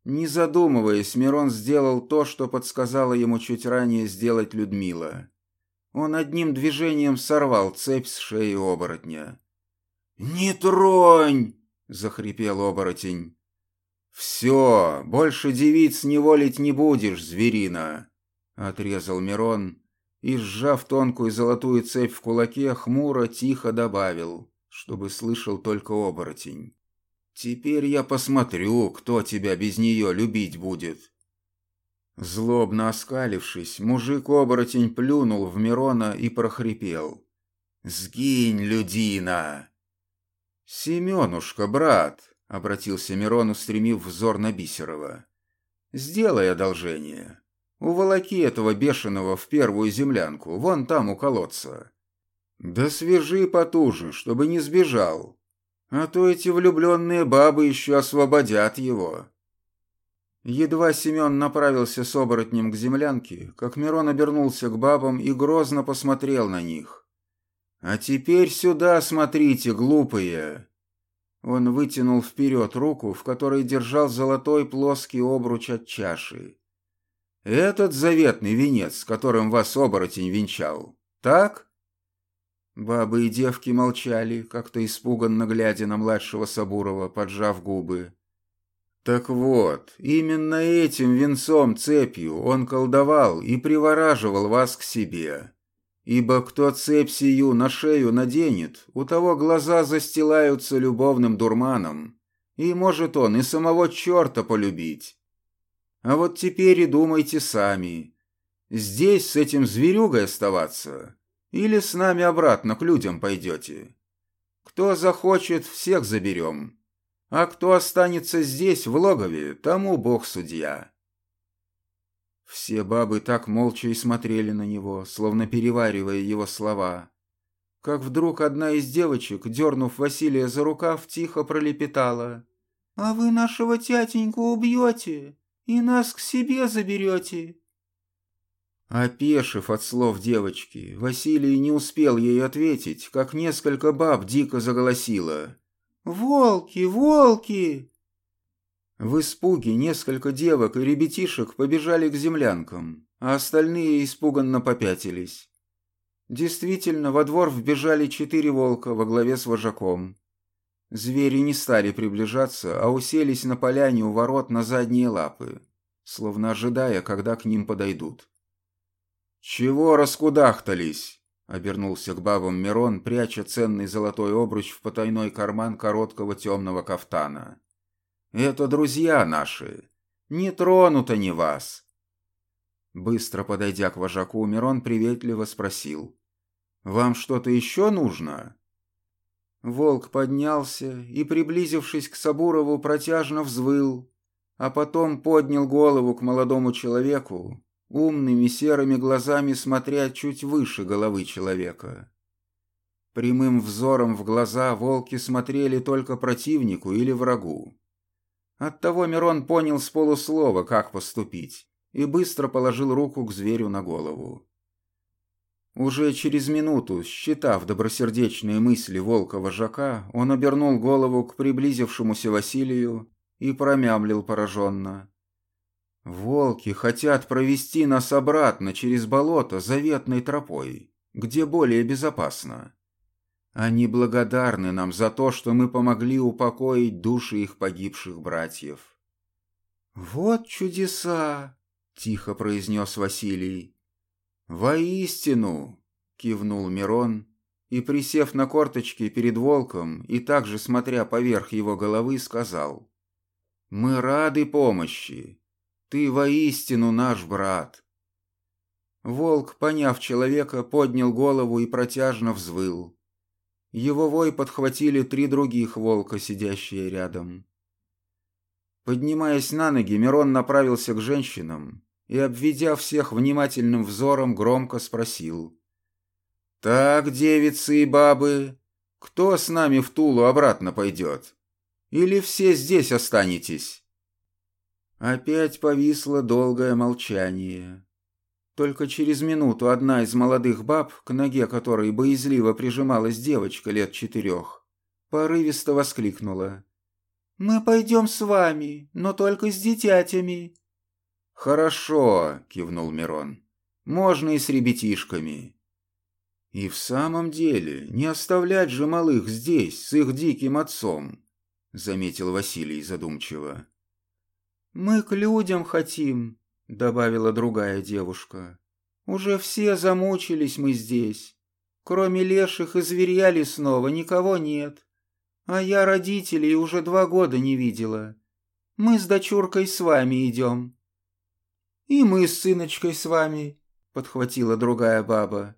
Не задумываясь, Мирон сделал то, что подсказала ему чуть ранее сделать Людмила. Он одним движением сорвал цепь с шеи оборотня. «Не тронь!» — захрипел оборотень. «Все, больше девиц неволить не будешь, зверина!» — отрезал Мирон и, сжав тонкую золотую цепь в кулаке, хмуро тихо добавил, чтобы слышал только оборотень. «Теперь я посмотрю, кто тебя без нее любить будет». Злобно оскалившись, мужик-оборотень плюнул в Мирона и прохрипел. «Сгинь, людина!» «Семенушка, брат!» — обратился Мирон, устремив взор на Бисерова. «Сделай одолжение. Уволоки этого бешеного в первую землянку, вон там у колодца. Да свяжи потуже, чтобы не сбежал, а то эти влюбленные бабы еще освободят его». Едва Семен направился с оборотнем к землянке, как Мирон обернулся к бабам и грозно посмотрел на них. «А теперь сюда смотрите, глупые!» Он вытянул вперед руку, в которой держал золотой плоский обруч от чаши. Этот заветный венец, которым вас оборотень венчал, так?» Бабы и девки молчали, как-то испуганно глядя на младшего Сабурова, поджав губы. Так вот, именно этим венцом цепью он колдовал и привораживал вас к себе. Ибо кто цепь сию на шею наденет, у того глаза застилаются любовным дурманом, и может он и самого черта полюбить. А вот теперь и думайте сами. Здесь с этим зверюгой оставаться? Или с нами обратно к людям пойдете? Кто захочет, всех заберем. А кто останется здесь, в логове, тому бог судья. Все бабы так молча и смотрели на него, словно переваривая его слова. Как вдруг одна из девочек, дернув Василия за рукав, тихо пролепетала. «А вы нашего тятеньку убьете?» и нас к себе заберете». Опешив от слов девочки, Василий не успел ей ответить, как несколько баб дико заголосило. «Волки! Волки!» В испуге несколько девок и ребятишек побежали к землянкам, а остальные испуганно попятились. Действительно, во двор вбежали четыре волка во главе с вожаком. Звери не стали приближаться, а уселись на поляне у ворот на задние лапы, словно ожидая, когда к ним подойдут. «Чего раскудахтались?» — обернулся к бабам Мирон, пряча ценный золотой обруч в потайной карман короткого темного кафтана. «Это друзья наши. Не тронут они вас». Быстро подойдя к вожаку, Мирон приветливо спросил. «Вам что-то еще нужно?» Волк поднялся и, приблизившись к Сабурову, протяжно взвыл, а потом поднял голову к молодому человеку, умными серыми глазами смотря чуть выше головы человека. Прямым взором в глаза волки смотрели только противнику или врагу. Оттого Мирон понял с полуслова, как поступить, и быстро положил руку к зверю на голову. Уже через минуту, считав добросердечные мысли волка-вожака, он обернул голову к приблизившемуся Василию и промямлил пораженно. «Волки хотят провести нас обратно через болото заветной тропой, где более безопасно. Они благодарны нам за то, что мы помогли упокоить души их погибших братьев». «Вот чудеса!» — тихо произнес Василий. «Воистину!» — кивнул Мирон и, присев на корточки перед волком и также смотря поверх его головы, сказал «Мы рады помощи. Ты воистину наш брат». Волк, поняв человека, поднял голову и протяжно взвыл. Его вой подхватили три других волка, сидящие рядом. Поднимаясь на ноги, Мирон направился к женщинам, и, обведя всех внимательным взором, громко спросил. «Так, девицы и бабы, кто с нами в Тулу обратно пойдет? Или все здесь останетесь?» Опять повисло долгое молчание. Только через минуту одна из молодых баб, к ноге которой боязливо прижималась девочка лет четырех, порывисто воскликнула. «Мы пойдем с вами, но только с детятями». «Хорошо», — кивнул Мирон. «Можно и с ребятишками». «И в самом деле, не оставлять же малых здесь, с их диким отцом», — заметил Василий задумчиво. «Мы к людям хотим», — добавила другая девушка. «Уже все замучились мы здесь. Кроме леших и зверя лесного никого нет. А я родителей уже два года не видела. Мы с дочуркой с вами идем». «И мы с сыночкой с вами», — подхватила другая баба.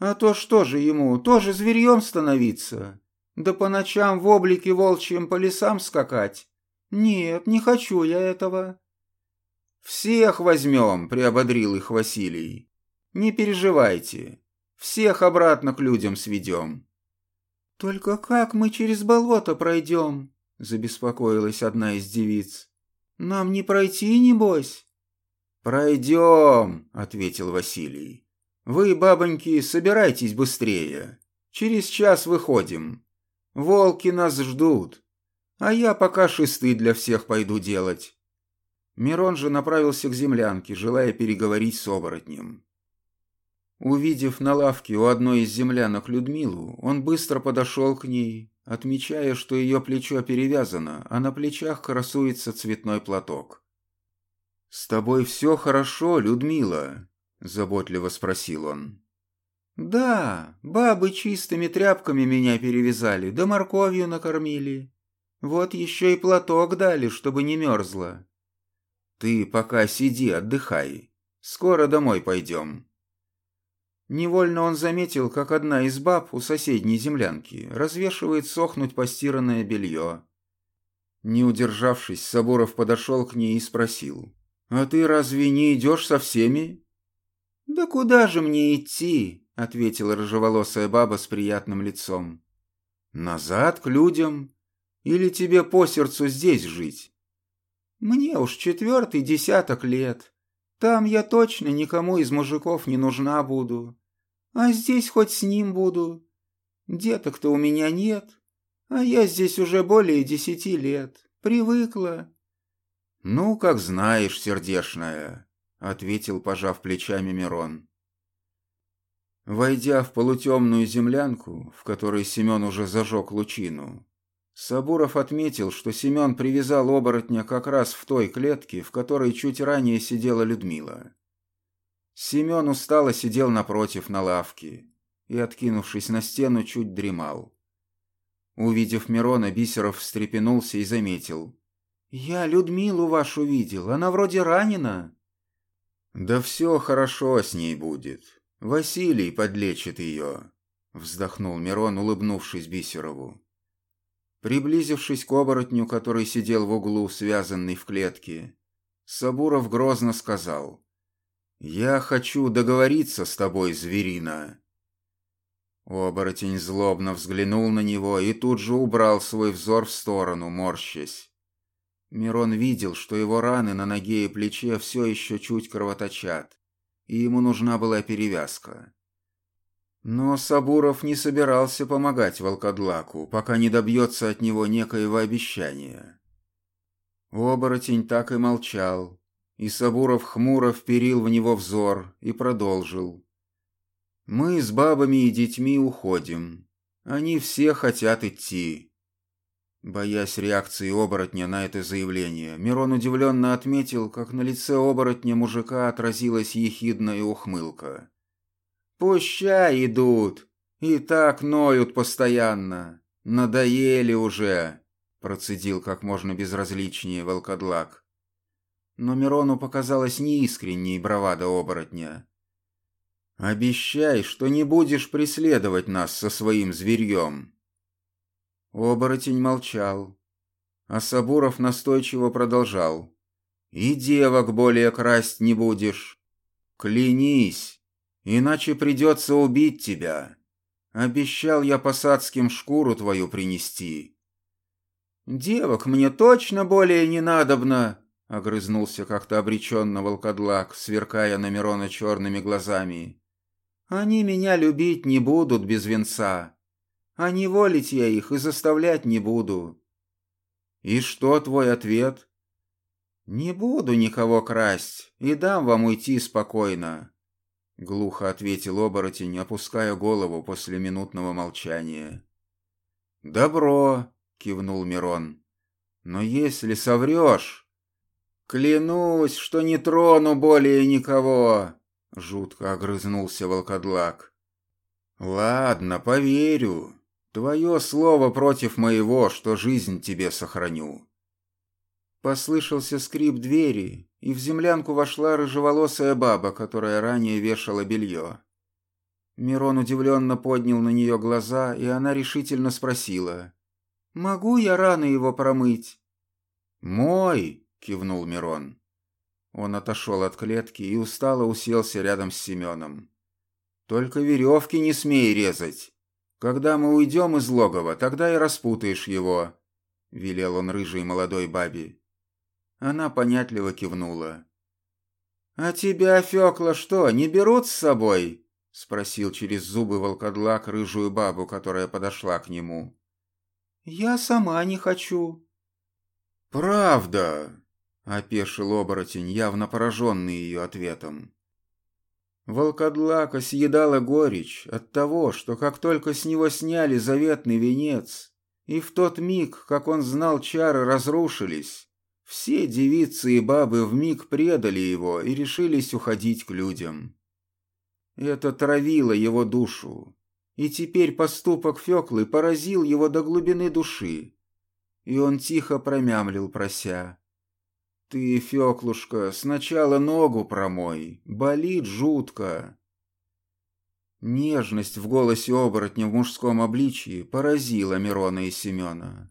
«А то что же ему, тоже зверьем становиться? Да по ночам в облике волчьем по лесам скакать? Нет, не хочу я этого». «Всех возьмем», — приободрил их Василий. «Не переживайте, всех обратно к людям сведем». «Только как мы через болото пройдем?» — забеспокоилась одна из девиц. «Нам не пройти, небось?» «Пройдем», — ответил Василий. «Вы, бабоньки, собирайтесь быстрее. Через час выходим. Волки нас ждут. А я пока шесты для всех пойду делать». Мирон же направился к землянке, желая переговорить с оборотнем. Увидев на лавке у одной из землянок Людмилу, он быстро подошел к ней, отмечая, что ее плечо перевязано, а на плечах красуется цветной платок. «С тобой все хорошо, Людмила?» – заботливо спросил он. «Да, бабы чистыми тряпками меня перевязали, да морковью накормили. Вот еще и платок дали, чтобы не мерзла». «Ты пока сиди, отдыхай. Скоро домой пойдем». Невольно он заметил, как одна из баб у соседней землянки развешивает сохнуть постиранное белье. Не удержавшись, Соборов подошел к ней и спросил. «А ты разве не идешь со всеми?» «Да куда же мне идти?» — ответила рыжеволосая баба с приятным лицом. «Назад к людям? Или тебе по сердцу здесь жить?» «Мне уж четвертый десяток лет. Там я точно никому из мужиков не нужна буду. А здесь хоть с ним буду. Деток-то у меня нет, а я здесь уже более десяти лет. Привыкла». «Ну, как знаешь, сердешная», — ответил, пожав плечами Мирон. Войдя в полутемную землянку, в которой Семен уже зажег лучину, Сабуров отметил, что Семен привязал оборотня как раз в той клетке, в которой чуть ранее сидела Людмила. Семен устало сидел напротив на лавке и, откинувшись на стену, чуть дремал. Увидев Мирона, Бисеров встрепенулся и заметил. «Я Людмилу вашу видел, она вроде ранена». «Да все хорошо с ней будет. Василий подлечит ее», — вздохнул Мирон, улыбнувшись Бисерову. Приблизившись к оборотню, который сидел в углу, связанный в клетке, Сабуров грозно сказал. «Я хочу договориться с тобой, зверина». Оборотень злобно взглянул на него и тут же убрал свой взор в сторону, морщась. Мирон видел, что его раны на ноге и плече все еще чуть кровоточат, и ему нужна была перевязка. Но Сабуров не собирался помогать волкодлаку, пока не добьется от него некоего обещания. Оборотень так и молчал, и Сабуров хмуро вперил в него взор и продолжил. «Мы с бабами и детьми уходим. Они все хотят идти. Боясь реакции оборотня на это заявление, Мирон удивленно отметил, как на лице оборотня мужика отразилась ехидная ухмылка. «Пущай идут! И так ноют постоянно! Надоели уже!» Процедил как можно безразличнее волкодлак. Но Мирону показалось неискренней бравада оборотня. «Обещай, что не будешь преследовать нас со своим зверьем!» Оборотень молчал, а Сабуров настойчиво продолжал. «И девок более красть не будешь. Клянись, иначе придется убить тебя. Обещал я посадским шкуру твою принести». «Девок мне точно более не надобно», — огрызнулся как-то обреченно волкодлак, сверкая на Мирона черными глазами. «Они меня любить не будут без венца, а не волить я их и заставлять не буду». «И что твой ответ?» «Не буду никого красть и дам вам уйти спокойно», — глухо ответил оборотень, опуская голову после минутного молчания. «Добро», — кивнул Мирон. «Но если соврешь...» «Клянусь, что не трону более никого!» — жутко огрызнулся волкодлак. «Ладно, поверю. Твое слово против моего, что жизнь тебе сохраню. Послышался скрип двери, и в землянку вошла рыжеволосая баба, которая ранее вешала белье. Мирон удивленно поднял на нее глаза, и она решительно спросила. «Могу я рано его промыть?» «Мой!» — кивнул Мирон. Он отошел от клетки и устало уселся рядом с Семеном. «Только веревки не смей резать. Когда мы уйдем из логова, тогда и распутаешь его», — велел он рыжей молодой бабе. Она понятливо кивнула. «А тебя, Фёкла, что, не берут с собой?» — спросил через зубы волкодлак рыжую бабу, которая подошла к нему. «Я сама не хочу». «Правда?» — опешил оборотень, явно пораженный ее ответом. Волкодлака съедала горечь от того, что как только с него сняли заветный венец, и в тот миг, как он знал, чары разрушились, все девицы и бабы вмиг предали его и решились уходить к людям. Это травило его душу, и теперь поступок Феклы поразил его до глубины души, и он тихо промямлил, прося. «Ты, Феклушка, сначала ногу промой, болит жутко». Нежность в голосе оборотня в мужском обличье поразила Мирона и Семена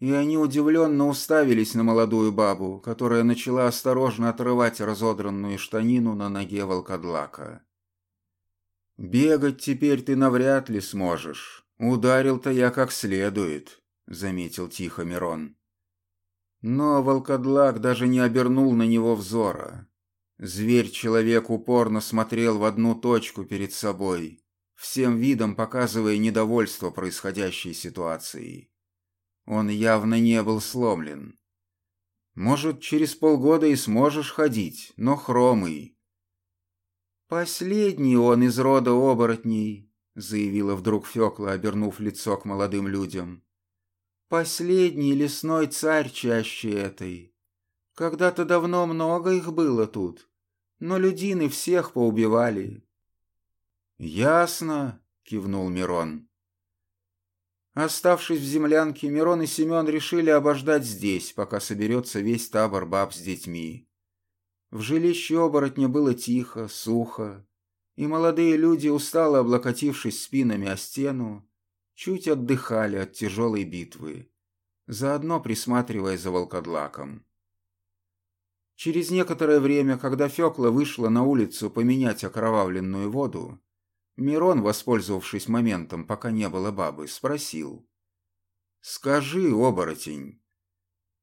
и они удивленно уставились на молодую бабу, которая начала осторожно отрывать разодранную штанину на ноге волкодлака. «Бегать теперь ты навряд ли сможешь. Ударил-то я как следует», — заметил тихо Мирон. Но волкодлак даже не обернул на него взора. Зверь-человек упорно смотрел в одну точку перед собой, всем видом показывая недовольство происходящей ситуацией. Он явно не был сломлен. Может, через полгода и сможешь ходить, но хромый. «Последний он из рода оборотней», — заявила вдруг Фёкла, обернув лицо к молодым людям. «Последний лесной царь чаще этой. Когда-то давно много их было тут, но людины всех поубивали». «Ясно», — кивнул Мирон. Оставшись в землянке, Мирон и Семен решили обождать здесь, пока соберется весь табор баб с детьми. В жилище оборотня было тихо, сухо, и молодые люди, устало облокотившись спинами о стену, чуть отдыхали от тяжелой битвы, заодно присматривая за волкодлаком. Через некоторое время, когда Фёкла вышла на улицу поменять окровавленную воду, Мирон, воспользовавшись моментом, пока не было бабы, спросил. «Скажи, оборотень».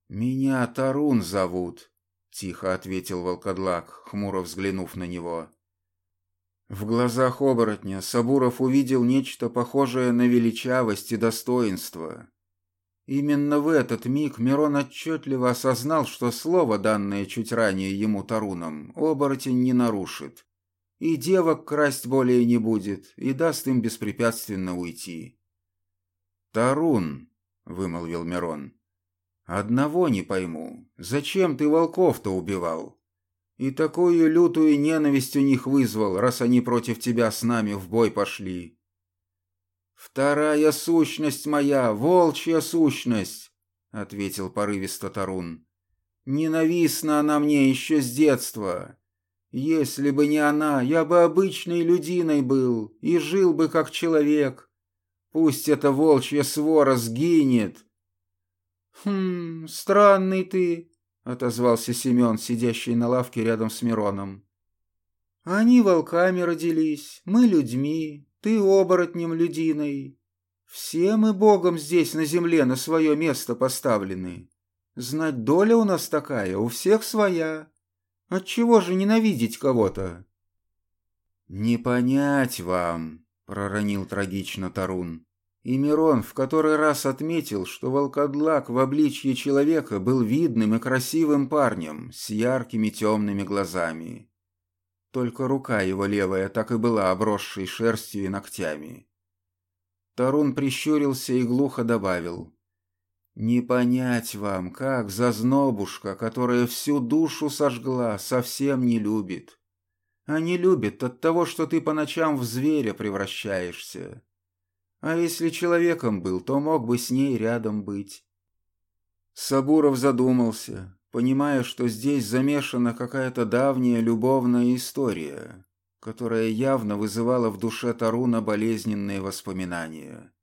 «Меня Тарун зовут», — тихо ответил волкодлак, хмуро взглянув на него. В глазах оборотня Сабуров увидел нечто похожее на величавость и достоинство. Именно в этот миг Мирон отчетливо осознал, что слово, данное чуть ранее ему Таруном, оборотень не нарушит и девок красть более не будет, и даст им беспрепятственно уйти. «Тарун», — вымолвил Мирон, — «одного не пойму, зачем ты волков-то убивал? И такую лютую ненависть у них вызвал, раз они против тебя с нами в бой пошли». «Вторая сущность моя, волчья сущность», — ответил порывисто Тарун. «Ненавистна она мне еще с детства, если бы не она, я бы обычной людиной был и жил бы как человек. Пусть эта волчья свора сгинет. Хм, странный ты, отозвался Семен, сидящий на лавке рядом с Мироном. Они волками родились, мы людьми, ты оборотнем людиной. Все мы Богом здесь на земле на свое место поставлены. Знать, доля у нас такая, у всех своя. Отчего же ненавидеть кого-то?» «Не понять вам», — проронил трагично Тарун. И Мирон в который раз отметил, что волкодлак в обличье человека был видным и красивым парнем с яркими темными глазами. Только рука его левая так и была обросшей шерстью и ногтями. Тарун прищурился и глухо добавил. «Не понять вам, как зазнобушка, которая всю душу сожгла, совсем не любит. А не любит от того, что ты по ночам в зверя превращаешься. А если человеком был, то мог бы с ней рядом быть. Сабуров задумался, понимая, что здесь замешана какая-то давняя любовная история, которая явно вызывала в душе Таруна болезненные воспоминания.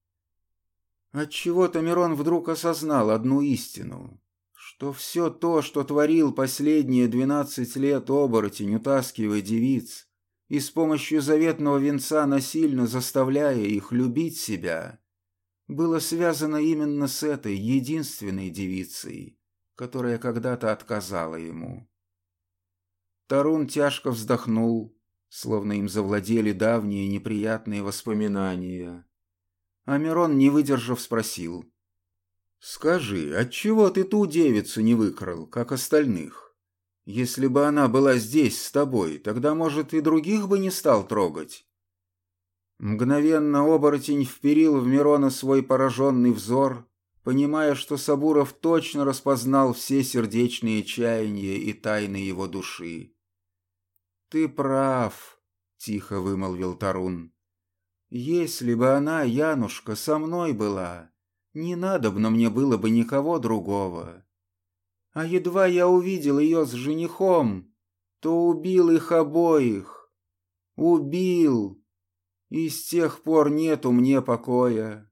Отчего-то Мирон вдруг осознал одну истину, что все то, что творил последние двенадцать лет оборотень, утаскивая девиц, и с помощью заветного венца насильно заставляя их любить себя, было связано именно с этой единственной девицей, которая когда-то отказала ему. Тарун тяжко вздохнул, словно им завладели давние неприятные воспоминания. А Мирон, не выдержав, спросил. «Скажи, отчего ты ту девицу не выкрал, как остальных?» Если бы она была здесь с тобой, тогда, может, и других бы не стал трогать. Мгновенно оборотень вперил в Мирона свой пораженный взор, понимая, что Сабуров точно распознал все сердечные чаяния и тайны его души. «Ты прав», — тихо вымолвил Тарун. «Если бы она, Янушка, со мной была, не надобно мне было бы никого другого. А едва я увидел ее с женихом, то убил их обоих. Убил. И с тех пор нету мне покоя.